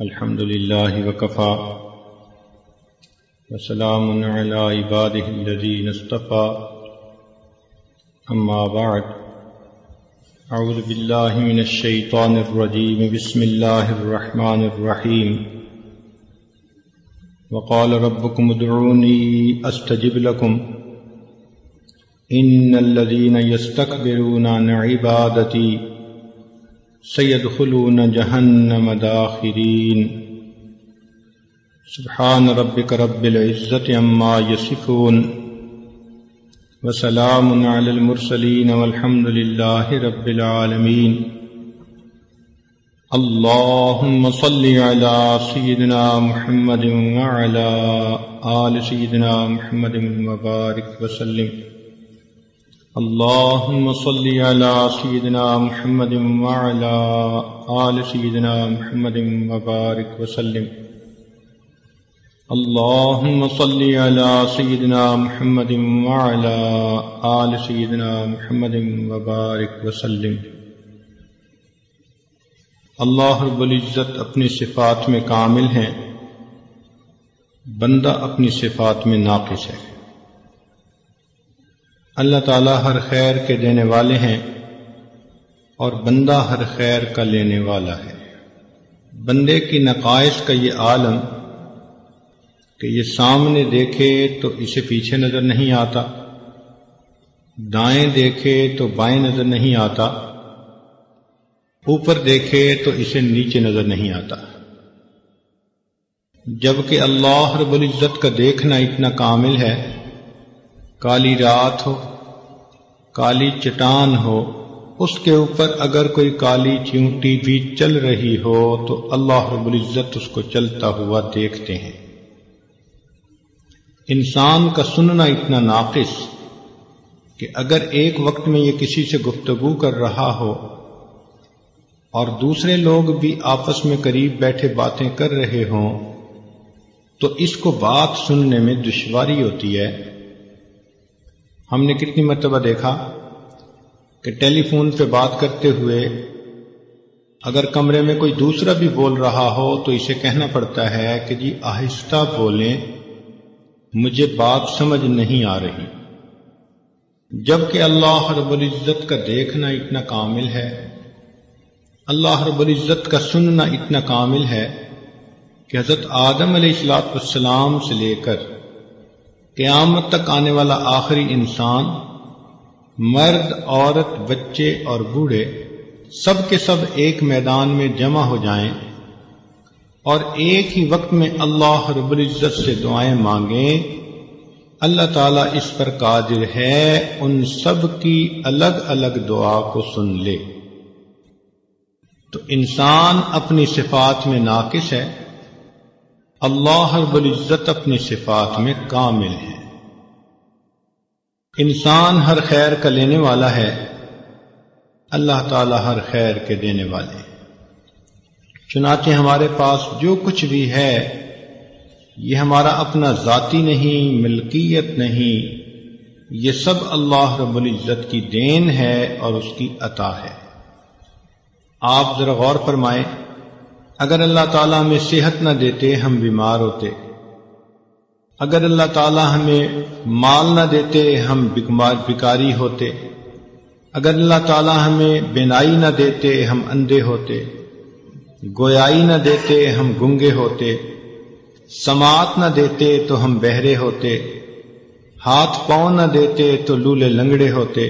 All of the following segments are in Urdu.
الحمد لله وكفى. وسلام على عباده الذين اصطفى. أما بعد، أعوذ بالله من الشيطان الرجيم. بسم الله الرحمن الرحيم. وقال ربكم ادعوني أستجب لكم. إن الذين يستكبرون عن عبادتي سيدخلون جهنم داخرين. سبحان ربك رب العزة عما يصفون. وسلام على المرسلين والحمد لله رب العالمين. اللهم صل على سيدنا محمد وعلى آل سيدنا محمد وبارك وسلم. اللهم صل على سيدنا محمد وعلى آل سيدنا محمد وبارك وسلم. اللهم صل على سيدنا محمد وعلى آل سيدنا محمد وبارك وسلم. اللہ رب العزت اپنی صفات میں کامل ہیں بندہ اپنی صفات میں ناقص ہے۔ اللہ تعالیٰ ہر خیر کے دینے والے ہیں اور بندہ ہر خیر کا لینے والا ہے۔ بندے کی نقائص کا یہ عالم کہ یہ سامنے دیکھے تو اسے پیچھے نظر نہیں آتا، دائیں دیکھے تو بائیں نظر نہیں آتا، اوپر دیکھے تو اسے نیچے نظر نہیں آتا۔ جبکہ اللہ رب العزت کا دیکھنا اتنا کامل ہے کالی رات ہو، کالی چٹان ہو، اس کے اوپر اگر کوئی کالی چیونٹی بھی چل رہی ہو تو اللہ رب العزت اس کو چلتا ہوا دیکھتے ہیں۔ انسان کا سننا اتنا ناقص کہ اگر ایک وقت میں یہ کسی سے گفتگو کر رہا ہو اور دوسرے لوگ بھی آپس میں قریب بیٹھے باتیں کر رہے ہوں تو اس کو بات سننے میں دشواری ہوتی ہے۔ ہم نے کتنی مرتبہ دیکھا کہ ٹیلی فون پہ بات کرتے ہوئے اگر کمرے میں کوئی دوسرا بھی بول رہا ہو تو اسے کہنا پڑتا ہے کہ جی آہستہ بولیں، مجھے بات سمجھ نہیں آ رہی۔ جبکہ اللہ رب العزت کا دیکھنا اتنا کامل ہے، اللہ رب العزت کا سننا اتنا کامل ہے کہ حضرت آدم علیہ السلاط والسلام سے لے کر قیامت تک آنے والا آخری انسان، مرد، عورت، بچے اور بوڑھے سب کے سب ایک میدان میں جمع ہو جائیں اور ایک ہی وقت میں اللہ رب العزت سے دعائیں مانگیں۔ اللہ تعالیٰ اس پر قادر ہے، ان سب کی الگ الگ دعا کو سن لے۔ تو انسان اپنی صفات میں ناقص ہے۔ اللہ رب العزت اپنی صفات میں کامل ہے۔ انسان ہر خیر کا لینے والا ہے۔ اللہ تعالی ہر خیر کے دینے والے۔ چنانچہ ہمارے پاس جو کچھ بھی ہے، یہ ہمارا اپنا ذاتی نہیں، ملکیت نہیں۔ یہ سب اللہ رب العزت کی دین ہے اور اس کی عطا ہے۔ آپ ذرا غور فرمائیں۔ اگر اللہ تعالیٰ ہمیں صحت نہ دیتے، ہم بیمار ہوتے۔ اگر اللہ تعالیٰ ہمیں مال نہ دیتے، ہم بیکاری ہوتے۔ اگر اللہ تعالیٰ ہمیں بینائی نہ دیتے، ہم اندھے ہوتے۔ گویائی نہ دیتے، ہم گنگے ہوتے۔ سماعت نہ دیتے تو ہم بہرے ہوتے۔ ہاتھ پاؤں نہ دیتے تو لولے لنگڑے ہوتے۔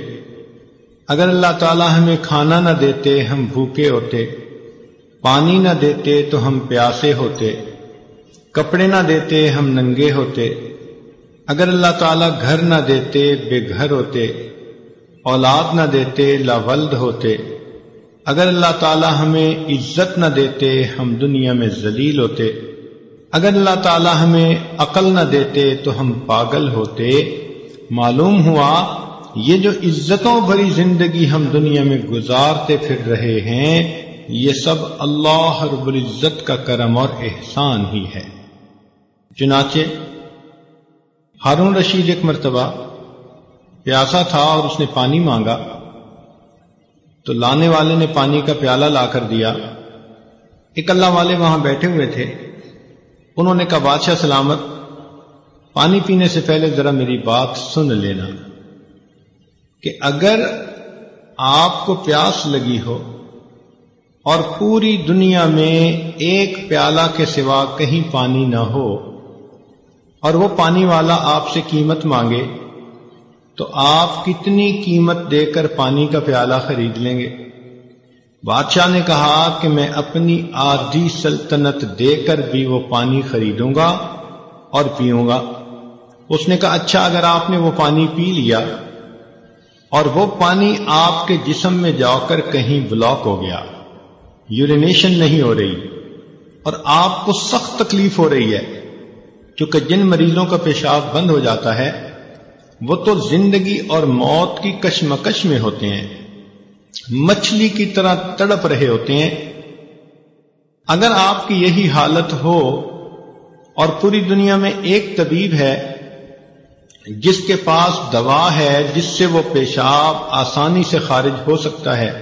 اگر اللہ تعالیٰ ہمیں کھانا نہ دیتے، ہم بھوکے ہوتے۔ پانی نہ دیتے تو ہم پیاسے ہوتے، کپڑے نہ دیتے ہم ننگے ہوتے۔ اگر اللہ تعالیٰ گھر نہ دیتے بے گھر ہوتے، اولاد نہ دیتے لا ولد ہوتے۔ اگر اللہ تعالیٰ ہمیں عزت نہ دیتے ہم دنیا میں ذلیل ہوتے۔ اگر اللہ تعالیٰ ہمیں عقل نہ دیتے تو ہم پاگل ہوتے۔ معلوم ہوا یہ جو عزتوں بھری زندگی ہم دنیا میں گزارتے پھر رہے ہیں یہ سب اللہ رب العزت کا کرم اور احسان ہی ہے۔ چنانچہ، ہارون رشید ایک مرتبہ پیاسا تھا اور اس نے پانی مانگا۔ تو لانے والے نے پانی کا پیالہ لا کر دیا۔ ایک اللہ والے وہاں بیٹھے ہوئے تھے۔ انہوں نے کہا، بادشاہ سلامت، پانی پینے سے پہلے ذرا میری بات سن لینا کہ اگر آپ کو پیاس لگی ہو اور پوری دنیا میں ایک پیالہ کے سوا کہیں پانی نہ ہو۔ اور وہ پانی والا آپ سے قیمت مانگے تو آپ کتنی قیمت دے کر پانی کا پیالہ خرید لیں گے۔ بادشاہ نے کہا کہ میں اپنی آدھی سلطنت دے کر بھی وہ پانی خریدوں گا اور پیوں گا۔ اس نے کہا اچھا اگر آپ نے وہ پانی پی لیا اور وہ پانی آپ کے جسم میں جا کر کہیں بلاک ہو گیا۔ یورینیشن نہیں ہو رہی اور آپ کو سخت تکلیف ہو رہی ہے کیونکہ جن مریضوں کا پیشاب بند ہو جاتا ہے، وہ تو زندگی اور موت کی کشمکش میں ہوتے ہیں۔ مچھلی کی طرح تڑپ رہے ہوتے ہیں۔ اگر آپ کی یہی حالت ہو اور پوری دنیا میں ایک طبیب ہے، جس کے پاس دوا ہے، جس سے وہ پیشاب آسانی سے خارج ہو سکتا ہے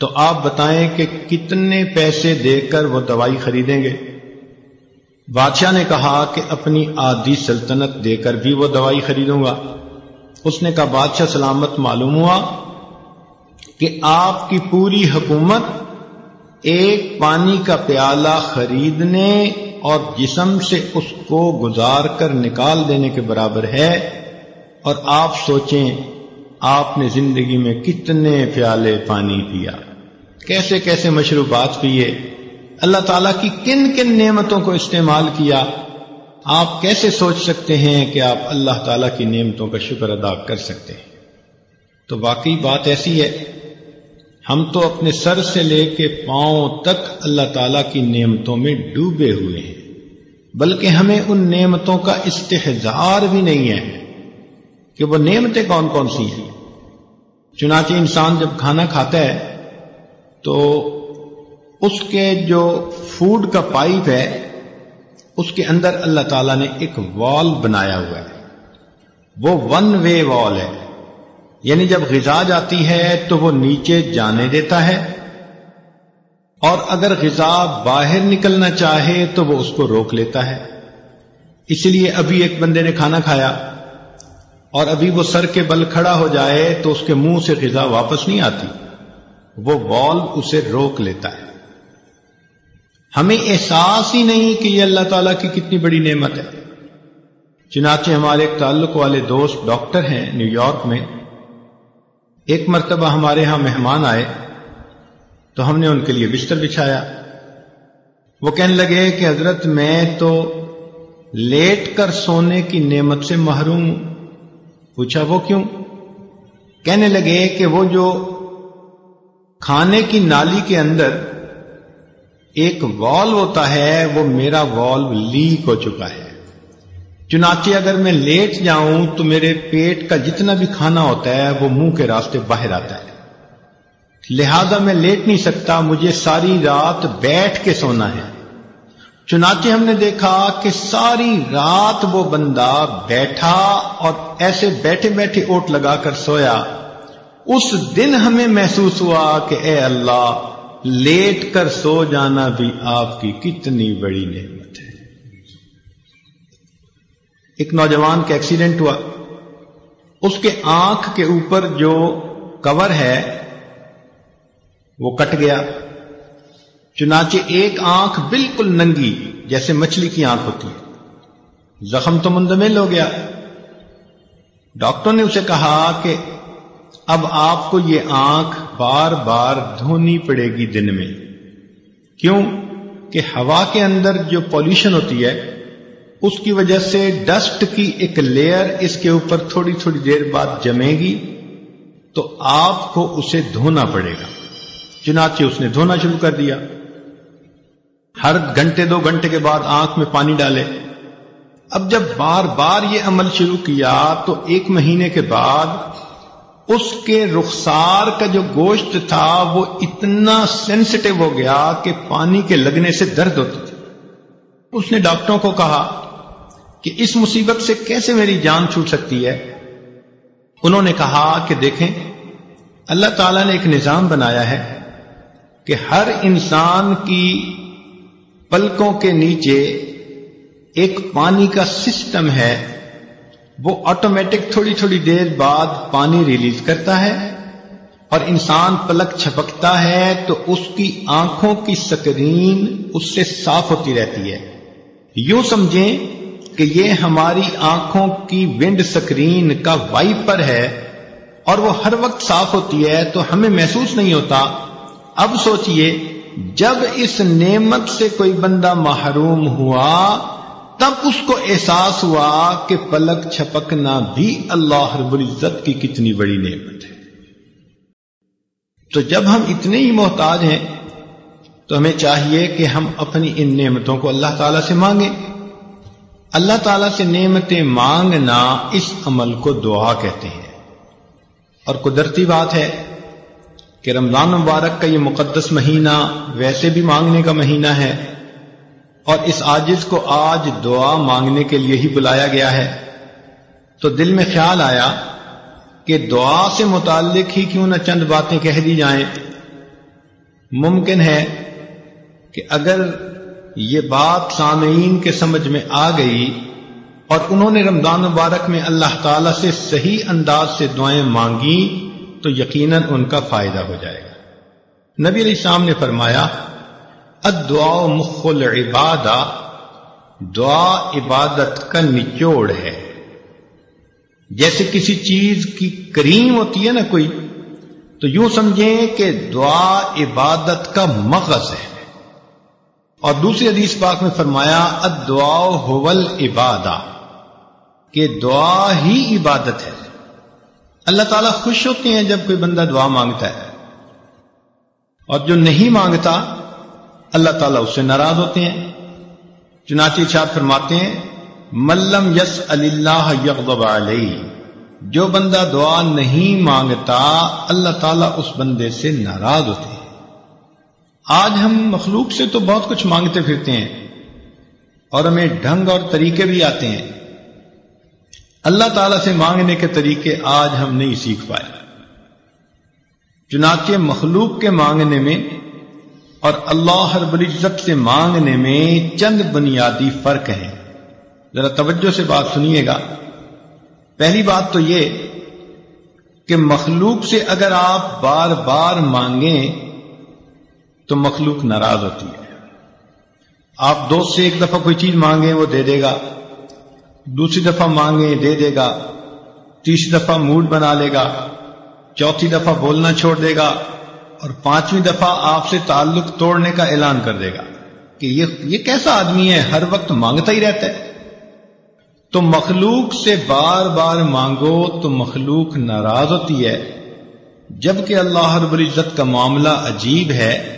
تو آپ بتائیں کہ کتنے پیسے دے کر وہ دوائی خریدیں گے؟ بادشاہ نے کہا کہ اپنی آدھی سلطنت دے کر بھی وہ دوائی خریدوں گا۔ اس نے کہا، بادشاہ سلامت معلوم ہوا کہ آپ کی پوری حکومت ایک پانی کا پیالہ خریدنے اور جسم سے اس کو گزار کر نکال دینے کے برابر ہے۔ اور آپ سوچیں، آپ نے زندگی میں کتنے پیالے پانی پیا۔ کیسے کیسے مشروبات پیے، اللہ تعالیٰ کی کن کن نعمتوں کو استعمال کیا، آپ کیسے سوچ سکتے ہیں کہ آپ اللہ تعالیٰ کی نعمتوں کا شکر ادا کر سکتے ہیں؟ تو واقعی بات ایسی ہے، ہم تو اپنے سر سے لے کے پاؤں تک اللہ تعالی کی نعمتوں میں ڈوبے ہوئے ہیں، بلکہ ہمیں ان نعمتوں کا استحزار بھی نہیں ہے کہ وہ نعمتیں کون کون سی ہیں۔ چنانچہ انسان جب کھانا کھاتا ہے تو اس کے جو فوڈ کا پائپ ہے، اس کے اندر اللہ تعالیٰ نے ایک وال بنایا ہوا ہے۔ وہ ون وے وال ہے۔ یعنی جب غذا جاتی ہے تو وہ نیچے جانے دیتا ہے۔ اور اگر غذا باہر نکلنا چاہے تو وہ اس کو روک لیتا ہے۔ اس لیے ابھی ایک بندے نے کھانا کھایا۔ اور ابھی وہ سر کے بل کھڑا ہو جائے تو اس کے منہ سے غذا واپس نہیں آتی۔ وہ بال اسے روک لیتا ہے۔ ہمیں احساس ہی نہیں کہ یہ اللہ تعالیٰ کی کتنی بڑی نعمت ہے۔ چنانچہ ہمارے ایک تعلق والے دوست ڈاکٹر ہیں نیو یارک میں۔ ایک مرتبہ ہمارے ہاں مہمان آئے۔ تو ہم نے ان کے لیے بستر بچھایا۔ وہ کہنے لگے کہ حضرت میں تو لیٹ کر سونے کی نعمت سے محروم پوچھا وہ کیوں؟ کہنے لگے کہ وہ جو کھانے کی نالی کے اندر ایک والو ہوتا ہے، وہ میرا والو لیک ہو چکا ہے۔ چنانچہ اگر میں لیٹ جاؤں تو میرے پیٹ کا جتنا بھی کھانا ہوتا ہے، وہ منہ کے راستے باہر آتا ہے۔ لہذا میں لیٹ نہیں سکتا، مجھے ساری رات بیٹھ کے سونا ہے۔ چنانچہ ہم نے دیکھا کہ ساری رات وہ بندہ بیٹھا اور ایسے بیٹھے بیٹھے اوٹ لگا کر سویا۔ اس دن ہمیں محسوس ہوا کہ اے اللہ، لیٹ کر سو جانا بھی آپ کی کتنی بڑی نعمت ہے۔ ایک نوجوان کا ایکسیڈنٹ ہوا۔ اس کے آنکھ کے اوپر جو کور ہے، وہ کٹ گیا۔ چنانچہ ایک آنکھ بالکل ننگی، جیسے مچھلی کی آنکھ ہوتی ہے۔ زخم تو مندمل ہو گیا۔ ڈاکٹر نے اسے کہا کہ اب آپ کو یہ آنکھ بار بار دھونی پڑے گی دن میں۔ کیوں کہ ہوا کے اندر جو پالوشن ہوتی ہے، اس کی وجہ سے ڈسٹ کی ایک لیئر اس کے اوپر تھوڑی تھوڑی دیر بعد جمے گی، تو آپ کو اسے دھونا پڑے گا۔ چنانچہ اس نے دھونا شروع کر دیا۔ ہر گھنٹے دو گھنٹے کے بعد آنکھ میں پانی ڈالے۔ اب جب بار بار یہ عمل شروع کیا، تو ایک مہینے کے بعد اس کے رخسار کا جو گوشت تھا وہ اتنا سینسٹیو ہو گیا کہ پانی کے لگنے سے درد ہوتی تھی۔ اس نے ڈاکٹروں کو کہا کہ اس مصیبت سے کیسے میری جان چھوٹ سکتی ہے؟ انہوں نے کہا کہ دیکھیں، اللہ تعالیٰ نے ایک نظام بنایا ہے کہ ہر انسان کی پلکوں کے نیچے ایک پانی کا سسٹم ہے۔ وہ آٹومیٹک تھوڑی تھوڑی دیر بعد پانی ریلیز کرتا ہے اور انسان پلک چھپکتا ہے تو اس کی آنکھوں کی سکرین اس سے صاف ہوتی رہتی ہے۔ یوں سمجھیں کہ یہ ہماری آنکھوں کی ونڈ سکرین کا وائپر ہے اور وہ ہر وقت صاف ہوتی ہے تو ہمیں محسوس نہیں ہوتا۔ اب سوچئے، جب اس نعمت سے کوئی بندہ محروم ہوا تب اس کو احساس ہوا کہ پلک چھپکنا بھی اللہ رب العزت کی کتنی بڑی نعمت ہے۔ تو جب ہم اتنے ہی محتاج ہیں، تو ہمیں چاہیے کہ ہم اپنی ان نعمتوں کو اللہ تعالی سے مانگیں۔ اللہ تعالی سے نعمتیں مانگنا اس عمل کو دعا کہتے ہیں۔ اور قدرتی بات ہے کہ رمضان مبارک کا یہ مقدس مہینہ ویسے بھی مانگنے کا مہینہ ہے۔ اور اس آجز کو آج دعا مانگنے کے لیے ہی بلایا گیا ہے۔ تو دل میں خیال آیا کہ دعا سے متعلق ہی کیوں نہ چند باتیں کہہ دی جائیں۔ ممکن ہے کہ اگر یہ بات سامعین کے سمجھ میں آ گئی اور انہوں نے رمضان مبارک میں اللہ تعالی سے صحیح انداز سے دعائیں مانگی تو یقیناً ان کا فائدہ ہو جائے گا۔ نبی علیہ السلام نے فرمایا ادعا مخ العبادہ دعا عبادت کا نچوڑ ہے۔ جیسے کسی چیز کی کریم ہوتی ہے نا کوئی، تو یوں سمجھیں کہ دعا عبادت کا مغز ہے۔ اور دوسری حدیث پاک میں فرمایا ادعا حول عبادہ کہ دعا ہی عبادت ہے۔ اللہ تعالیٰ خوش ہوتے ہیں جب کوئی بندہ دعا مانگتا ہے۔ اور جو نہیں مانگتا اللہ تعالیٰ اس سے ناراض ہوتے ہیں۔ چنانچہ ارشاد فرماتے ہیں ملم یس اللہ یغضب علیہ جو بندہ دعا نہیں مانگتا، اللہ تعالیٰ اس بندے سے ناراض ہوتے ہیں۔ آج ہم مخلوق سے تو بہت کچھ مانگتے پھرتے ہیں، اور ہمیں ڈھنگ اور طریقے بھی آتے ہیں۔ اللہ تعالی سے مانگنے کے طریقے آج ہم نہیں سیکھ پائے۔ چنانچہ مخلوق کے مانگنے میں اور اللہ رب العزت سے مانگنے میں چند بنیادی فرق ہیں۔ ذرا توجہ سے بات سنیے گا۔ پہلی بات تو یہ کہ مخلوق سے اگر آپ بار بار مانگیں تو مخلوق ناراض ہوتی ہے۔ آپ دوست سے ایک دفعہ کوئی چیز مانگیں وہ دے دے گا، دوسری دفعہ مانگیں دے دے گا، تیسری دفعہ موڈ بنا لے گا، چوتھی دفعہ بولنا چھوڑ دے گا اور پانچویں دفعہ آپ سے تعلق توڑنے کا اعلان کر دے گا کہ یہ یہ کیسا آدمی ہے، ہر وقت مانگتا ہی رہتا ہے۔ تو مخلوق سے بار بار مانگو تو مخلوق ناراض ہوتی ہے۔ جبکہ اللہ رب العزت کا معاملہ عجیب ہے،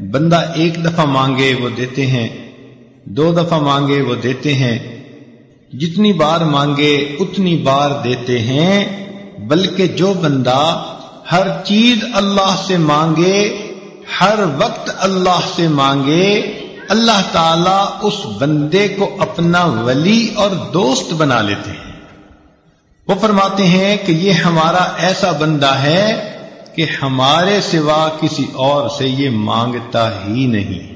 بندہ ایک دفعہ مانگے وہ دیتے ہیں، دو دفعہ مانگے وہ دیتے ہیں۔ جتنی بار مانگے اتنی بار دیتے ہیں، بلکہ جو بندہ ہر چیز اللہ سے مانگے، ہر وقت اللہ سے مانگے، اللہ تعالی اس بندے کو اپنا ولی اور دوست بنا لیتے ہیں۔ وہ فرماتے ہیں کہ یہ ہمارا ایسا بندہ ہے کہ ہمارے سوا کسی اور سے یہ مانگتا ہی نہیں۔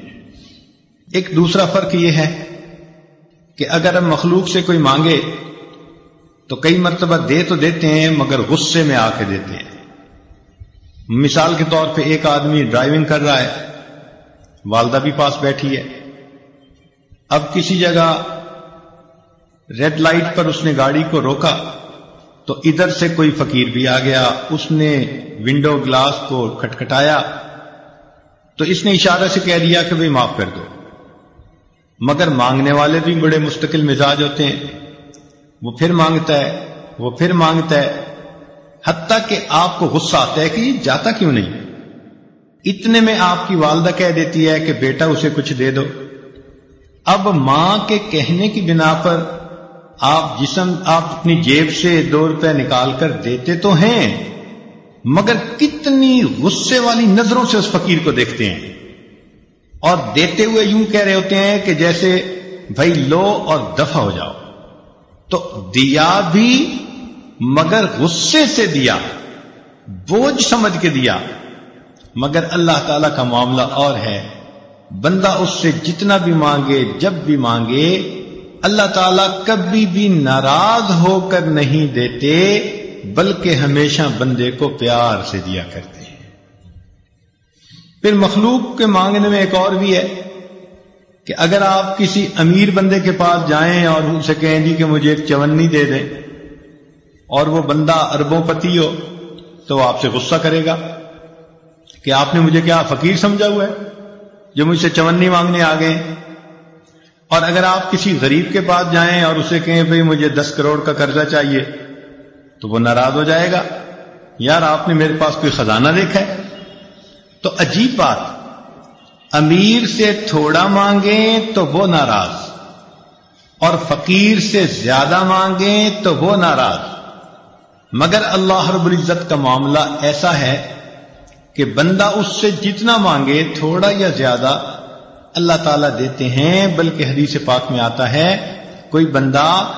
ایک دوسرا فرق یہ ہے کہ اگر ہم مخلوق سے کوئی مانگے تو کئی مرتبہ دے تو دیتے ہیں، مگر غصے میں آ کے دیتے ہیں۔ مثال کے طور پہ ایک آدمی ڈرائیونگ کر رہا ہے، والدہ بھی پاس بیٹھی ہے۔ اب کسی جگہ ریڈ لائٹ پر اس نے گاڑی کو روکا تو ادھر سے کوئی فقیر بھی آ گیا۔ اس نے ونڈو گلاس کو کھٹکھٹایا تو اس نے اشارہ سے کہہ دیا کہ بھائی معاف کر دو۔ مگر مانگنے والے بھی بڑے مستقل مزاج ہوتے ہیں۔ وہ پھر مانگتا ہے، وہ پھر مانگتا ہے۔ حتیٰ کہ آپ کو غصہ آتا ہے کہ یہ جاتا کیوں نہیں؟ اتنے میں آپ کی والدہ کہہ دیتی ہے کہ بیٹا اسے کچھ دے دو۔ اب ماں کے کہنے کی بنا پر آپ جسم، آپ اپنی جیب سے دو روپے نکال کر دیتے تو ہیں، مگر کتنی غصے والی نظروں سے اس فقیر کو دیکھتے ہیں۔ اور دیتے ہوئے یوں کہہ رہے ہوتے ہیں کہ جیسے، بھائی لو اور دفع ہو جاؤ۔ تو دیا بھی مگر غصے سے دیا، بوجھ سمجھ کے دیا۔ مگر اللہ تعالی کا معاملہ اور ہے، بندہ اس سے جتنا بھی مانگے، جب بھی مانگے، اللہ تعالیٰ کبھی بھی ناراض ہو کر نہیں دیتے، بلکہ ہمیشہ بندے کو پیار سے دیا کرتے ہیں۔ پھر مخلوق کے مانگنے میں ایک اور بھی ہے کہ اگر آپ کسی امیر بندے کے پاس جائیں اور اسے کہیں جی کہ مجھے ایک چونی دے دیں اور وہ بندہ اربوں پتی ہو تو وہ آپ سے غصہ کرے گا کہ آپ نے مجھے کیا فقیر سمجھا ہوا ہے جو مجھ سے چونی مانگنے آ گئے اور اگر آپ کسی غریب کے پاس جائیں اور اسے کہیں بھائی مجھے دس کروڑ کا قرضہ چاہیے، تو وہ ناراض ہو جائے گا۔ یار، آپ نے میرے پاس کوئی خزانہ دیکھا ہے؟ تو عجیب بات، امیر سے تھوڑا مانگیں تو وہ ناراض، اور فقیر سے زیادہ مانگیں تو وہ ناراض۔ مگر اللہ رب العزت کا معاملہ ایسا ہے کہ بندہ اس سے جتنا مانگے تھوڑا یا زیادہ اللہ تعالیٰ دیتے ہیں، بلکہ حدیث پاک میں آتا ہے، کوئی بندہ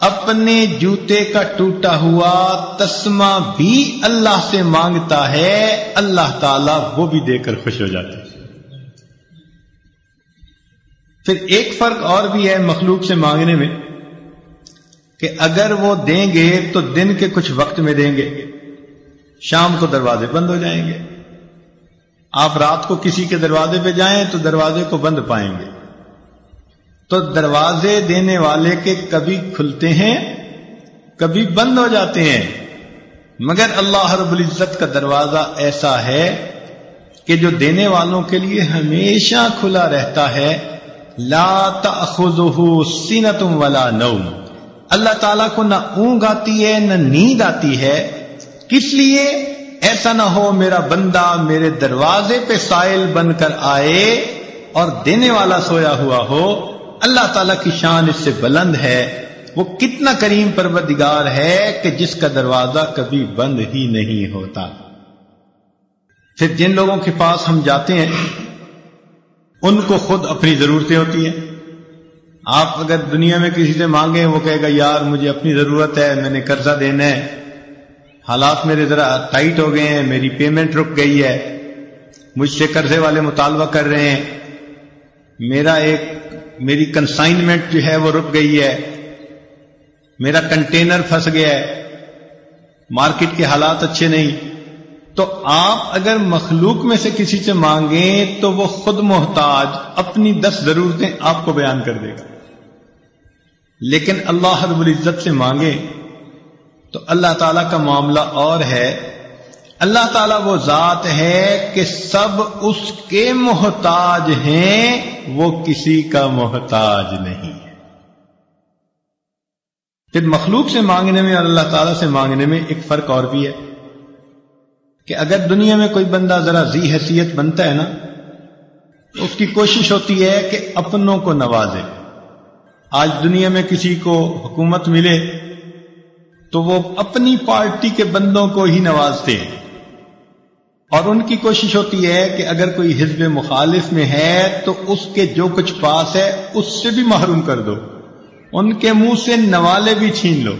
اپنے جوتے کا ٹوٹا ہوا تسمہ بھی اللہ سے مانگتا ہے، اللہ تعالیٰ وہ بھی دے کر خوش ہو جاتا ہے۔ پھر ایک فرق اور بھی ہے مخلوق سے مانگنے میں۔ کہ اگر وہ دیں گے تو دن کے کچھ وقت میں دیں گے، شام کو دروازے بند ہو جائیں گے۔ آپ رات کو کسی کے دروازے پہ جائیں تو دروازے کو بند پائیں گے۔ تو دروازے دینے والے کے کبھی کھلتے ہیں، کبھی بند ہو جاتے ہیں۔ مگر اللہ رب العزت کا دروازہ ایسا ہے کہ جو دینے والوں کے لیے ہمیشہ کھلا رہتا ہے، لا تأخذه سینتم ولا نوم۔ اللہ تعالیٰ کو نہ اونگ آتی ہے، نہ نیند آتی ہے۔ کس لیے؟ ایسا نہ ہو، میرا بندہ میرے دروازے پہ سائل بن کر آئے اور دینے والا سویا ہوا ہو۔ اللہ تعالی کی شان اس سے بلند ہے۔ وہ کتنا کریم پروردگار ہے کہ جس کا دروازہ کبھی بند ہی نہیں ہوتا۔ پھر جن لوگوں کے پاس ہم جاتے ہیں، ان کو خود اپنی ضرورتیں ہوتی ہیں۔ آپ اگر دنیا میں کسی سے مانگیں، وہ کہے گا، یار، مجھے اپنی ضرورت ہے، میں نے قرضہ دینا ہے۔ حالات میرے ذرا ٹائٹ ہو گئے ہیں، میری پیمنٹ رک گئی ہے۔ مجھ سے قرضے والے مطالبہ کر رہے ہیں۔ میرا ایک، میری کنسائنمنٹ جو ہے، وہ رک گئی ہے۔ میرا کنٹینر پھنس گیا ہے۔ مارکیٹ کے حالات اچھے نہیں۔ تو آپ اگر مخلوق میں سے کسی سے مانگیں، تو وہ خود محتاج اپنی دس ضرورتیں آپ کو بیان کر دے گا۔ لیکن اللہ رب العزت سے مانگیں تو اللہ تعالی کا معاملہ اور ہے۔ اللہ تعالیٰ وہ ذات ہے کہ سب اس کے محتاج ہیں، وہ کسی کا محتاج نہیں ہے۔ پھر مخلوق سے مانگنے میں اور اللہ تعالیٰ سے مانگنے میں ایک فرق اور بھی ہے کہ اگر دنیا میں کوئی بندہ ذرا زی حیثیت بنتا ہے نا اس کی کوشش ہوتی ہے کہ اپنوں کو نوازے۔ آج دنیا میں کسی کو حکومت ملے تو وہ اپنی پارٹی کے بندوں کو ہی نوازتے ہیں۔ اور ان کی کوشش ہوتی ہے کہ اگر کوئی حزب مخالف میں ہے تو اس کے جو کچھ پاس ہے اس سے بھی محروم کر دو۔ ان کے منہ سے نوالے بھی چھین لو۔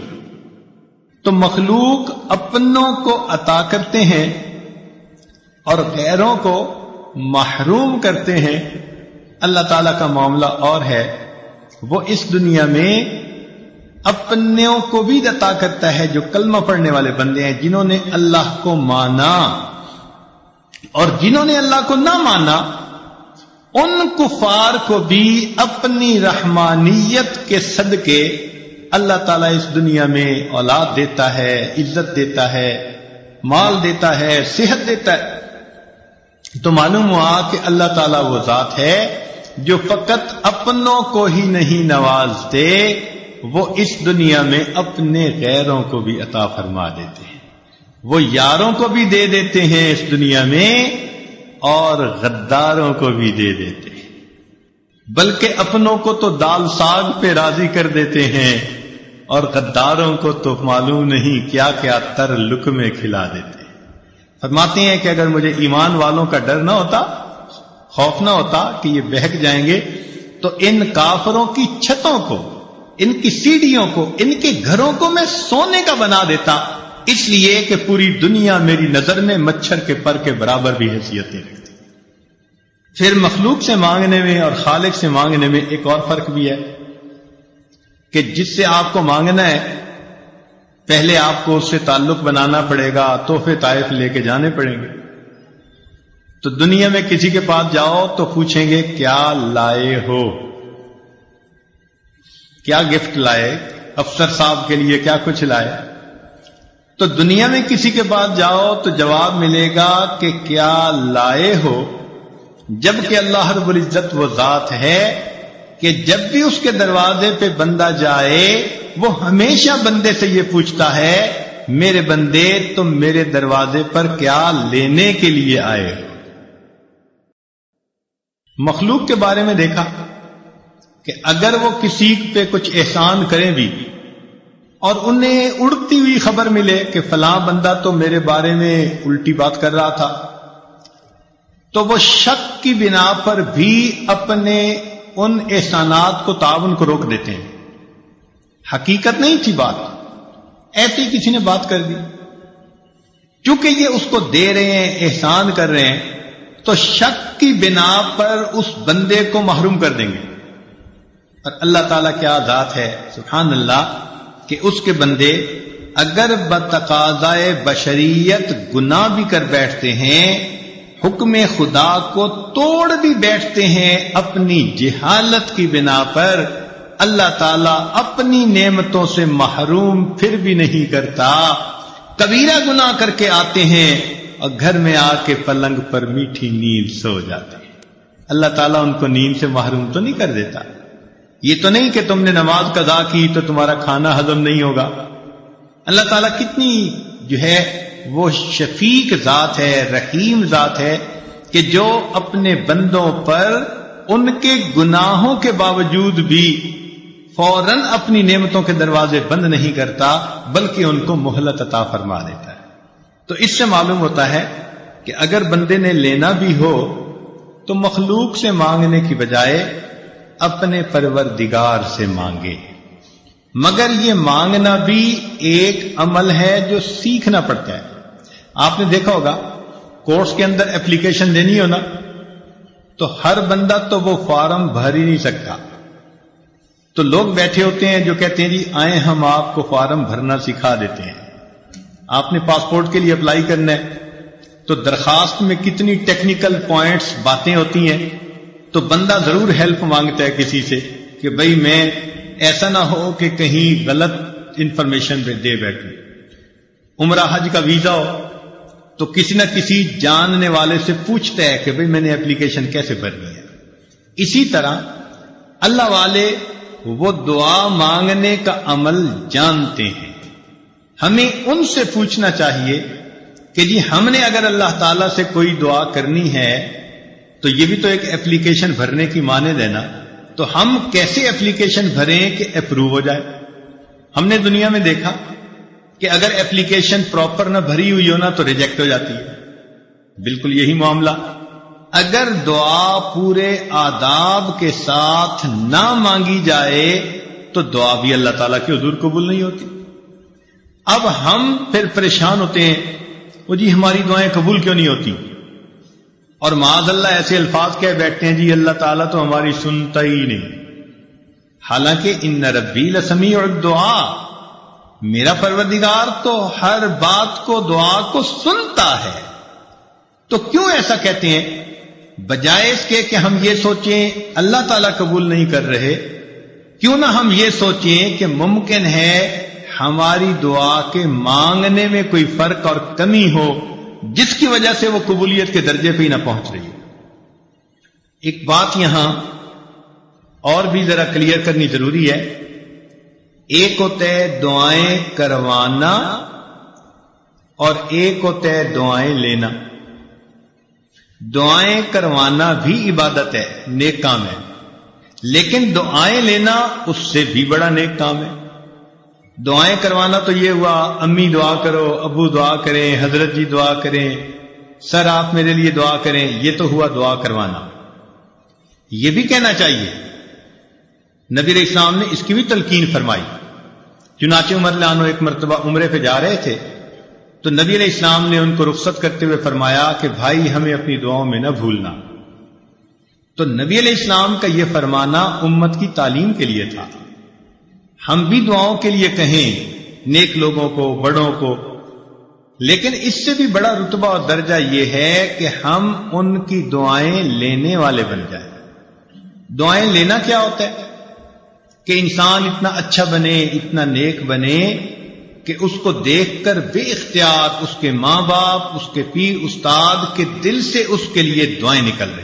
تو مخلوق اپنوں کو عطا کرتے ہیں اور غیروں کو محروم کرتے ہیں۔ اللہ تعالی کا معاملہ اور ہے۔ وہ اس دنیا میں اپنوں کو بھی عطا کرتا ہے جو کلمہ پڑھنے والے بندے ہیں، جنہوں نے اللہ کو مانا۔ اور جنہوں نے اللہ کو نہ مانا، ان کفار کو بھی اپنی رحمانیت کے صدقے اللہ تعالیٰ اس دنیا میں اولاد دیتا ہے، عزت دیتا ہے، مال دیتا ہے، صحت دیتا ہے۔ تو معلوم ہوا کہ اللہ تعالیٰ وہ ذات ہے جو فقط اپنوں کو ہی نہیں نوازتے، وہ اس دنیا میں اپنے غیروں کو بھی عطا فرما دیتے ہیں۔ وہ یاروں کو بھی دے دیتے ہیں اس دنیا میں اور غداروں کو بھی دے دیتے ہیں۔ بلکہ اپنوں کو تو دال ساگ پہ راضی کر دیتے ہیں اور غداروں کو تو معلوم نہیں کیا کیا تر لک میں کھلا دیتے ہیں۔ فرماتے ہیں کہ اگر مجھے ایمان والوں کا ڈر نہ ہوتا خوف نہ ہوتا کہ یہ بہک جائیں گے، تو ان کافروں کی چھتوں کو، ان کی سیڑھیوں کو، ان کے گھروں کو میں سونے کا بنا دیتا، اس لیے کہ پوری دنیا میری نظر میں مچھر کے پر کے برابر بھی حیثیتیں رکھتی۔ پھر مخلوق سے مانگنے میں اور خالق سے مانگنے میں ایک اور فرق بھی ہے کہ جس سے آپ کو مانگنا ہے، پہلے آپ کو اس سے تعلق بنانا پڑے گا، تحفے طائف لے کے جانے پڑیں گے۔ تو دنیا میں کسی کے پاس جاؤ تو پوچھیں گے کیا لائے ہو؟ کیا گفٹ لائے؟ افسر صاحب کے لیے کیا کچھ لائے؟ تو دنیا میں کسی کے پاس جاؤ تو جواب ملے گا کہ کیا لائے ہو؟ جبکہ اللہ رب العزت وہ ذات ہے کہ جب بھی اس کے دروازے پہ بندہ جائے، وہ ہمیشہ بندے سے یہ پوچھتا ہے، میرے بندے، تم میرے دروازے پر کیا لینے کے لیے آئے ہو؟ مخلوق کے بارے میں دیکھا کہ اگر وہ کسی پہ کچھ احسان کریں بھی اور انہیں اڑتی ہوئی خبر ملے کہ فلاں بندہ تو میرے بارے میں الٹی بات کر رہا تھا، تو وہ شک کی بنا پر بھی اپنے ان احسانات کو تعاون کو روک دیتے ہیں۔ حقیقت نہیں تھی بات، ایسی کسی نے بات کر دی۔ کیونکہ یہ اس کو دے رہے ہیں، احسان کر رہے ہیں تو شک کی بنا پر اس بندے کو محروم کر دیں گے۔ اور اللہ تعالیٰ کیا ذات ہے؟ سبحان اللہ، کہ اس کے بندے اگر بتقاضائے بشریت گناہ بھی کر بیٹھتے ہیں، حکم خدا کو توڑ بھی بیٹھتے ہیں اپنی جہالت کی بنا پر، اللہ تعالیٰ اپنی نعمتوں سے محروم پھر بھی نہیں کرتا۔ کبیرہ گنا کر کے آتے ہیں اور گھر میں آ کے پلنگ پر میٹھی نیند سو جاتے ہیں۔ اللہ تعالیٰ ان کو نیند سے محروم تو نہیں کر دیتا۔ یہ تو نہیں کہ تم نے نماز قضا کی تو تمہارا کھانا ہضم نہیں ہوگا۔ اللہ تعالیٰ کتنی جو ہے وہ شفیق ذات ہے، رحیم ذات ہے کہ جو اپنے بندوں پر ان کے گناہوں کے باوجود بھی فوراً اپنی نعمتوں کے دروازے بند نہیں کرتا، بلکہ ان کو مہلت عطا فرما دیتا۔ تو اس سے معلوم ہوتا ہے کہ اگر بندے نے لینا بھی ہو تو مخلوق سے مانگنے کی بجائے اپنے پروردگار سے مانگے۔ مگر یہ مانگنا بھی ایک عمل ہے جو سیکھنا پڑتا ہے۔ آپ نے دیکھا ہوگا، کورس کے اندر اپلیکیشن دینی ہو نا، تو ہر بندہ تو وہ فارم بھر ہی نہیں سکتا۔ تو لوگ بیٹھے ہوتے ہیں جو کہتے ہیں جی آئے ہم آپ کو فارم بھرنا سکھا دیتے ہیں۔ آپ نے پاسپورٹ کے لیے اپلائی کرنا ہے، تو درخواست میں کتنی ٹیکنیکل پوائنٹس باتیں ہوتی ہیں، تو بندہ ضرور ہیلپ مانگتا ہے کسی سے کہ بھائی میں ایسا نہ ہو کہ کہیں غلط انفارمیشن پہ دے بیٹھوں۔ عمرہ حج کا ویزا ہو، تو کسی نہ کسی جاننے والے سے پوچھتا ہے کہ بھئی میں نے اپلیکیشن کیسے بھرنی ہے۔ اسی طرح اللہ والے وہ دعا مانگنے کا عمل جانتے ہیں۔ ہمیں ان سے پوچھنا چاہیے کہ جی ہم نے اگر اللہ تعالی سے کوئی دعا کرنی ہے تو یہ بھی تو ایک اپلیکیشن بھرنے کی مانے دینا تو ہم کیسے اپلیکیشن بھریں کہ اپروو ہو جائے؟ ہم نے دنیا میں دیکھا کہ اگر اپلیکیشن پراپر نہ بھری ہوئی ہو نا تو ریجیکٹ ہو جاتی ہے۔ بالکل یہی معاملہ۔ اگر دعا پورے آداب کے ساتھ نہ مانگی جائے تو دعا بھی اللہ تعالیٰ کے حضور قبول نہیں ہوتی۔ اب ہم پھر پریشان ہوتے ہیں۔ وہ جی ہماری دعائیں قبول کیوں نہیں ہوتی؟ اور معاذ اللہ ایسے الفاظ کہہ بیٹھتے ہیں جی اللہ تعالیٰ تو ہماری سنتا ہی نہیں۔ حالانکہ ان ربی لسمی اور دعا میرا پروردگار تو ہر بات کو، دعا کو سنتا ہے۔ تو کیوں ایسا کہتے ہیں؟ بجائے اس کے کہ ہم یہ سوچیں، اللہ تعالیٰ قبول نہیں کر رہے۔ کیوں نہ ہم یہ سوچیں کہ ممکن ہے ہماری دعا کے مانگنے میں کوئی فرق اور کمی ہو، جس کی وجہ سے وہ قبولیت کے درجے پہ ہی نہ پہنچ رہی ہو۔ ایک بات یہاں اور بھی ذرا کلیئر کرنی ضروری ہے۔ ایک ہوتا ہے دعائیں کروانا اور ایک ہوتا ہے دعائیں لینا۔ دعائیں کروانا بھی عبادت ہے، نیک کام ہے۔ لیکن دعائیں لینا اس سے بھی بڑا نیک کام ہے۔ دعائیں کروانا تو یہ ہوا، امی دعا کرو، ابو دعا کریں، حضرت جی دعا کریں، سر آپ میرے لیے دعا کریں، یہ تو ہوا دعا کروانا۔ یہ بھی کہنا چاہیے، نبی اسلام نے اس کی بھی تلقین فرمائی۔ چنانچہ عمر لانو ایک مرتبہ عمرے پہ جا رہے تھے، تو نبی علیہ السلام نے ان کو رخصت کرتے ہوئے فرمایا کہ بھائی ہمیں اپنی دعاؤں میں نہ بھولنا۔ تو نبی علیہ السلام کا یہ فرمانا امت کی تعلیم کے لیے تھا۔ ہم بھی دعاؤں کے لیے کہیں، نیک لوگوں کو، بڑوں کو۔ لیکن اس سے بھی بڑا رتبہ اور درجہ یہ ہے کہ ہم ان کی دعائیں لینے والے بن جائیں۔ دعائیں لینا کیا ہوتا ہے؟ کہ انسان اتنا اچھا بنے، اتنا نیک بنے کہ اس کو دیکھ کر بے اختیار اس کے ماں باپ، اس کے پیر استاد کے دل سے اس کے لیے دعائیں نکل رہی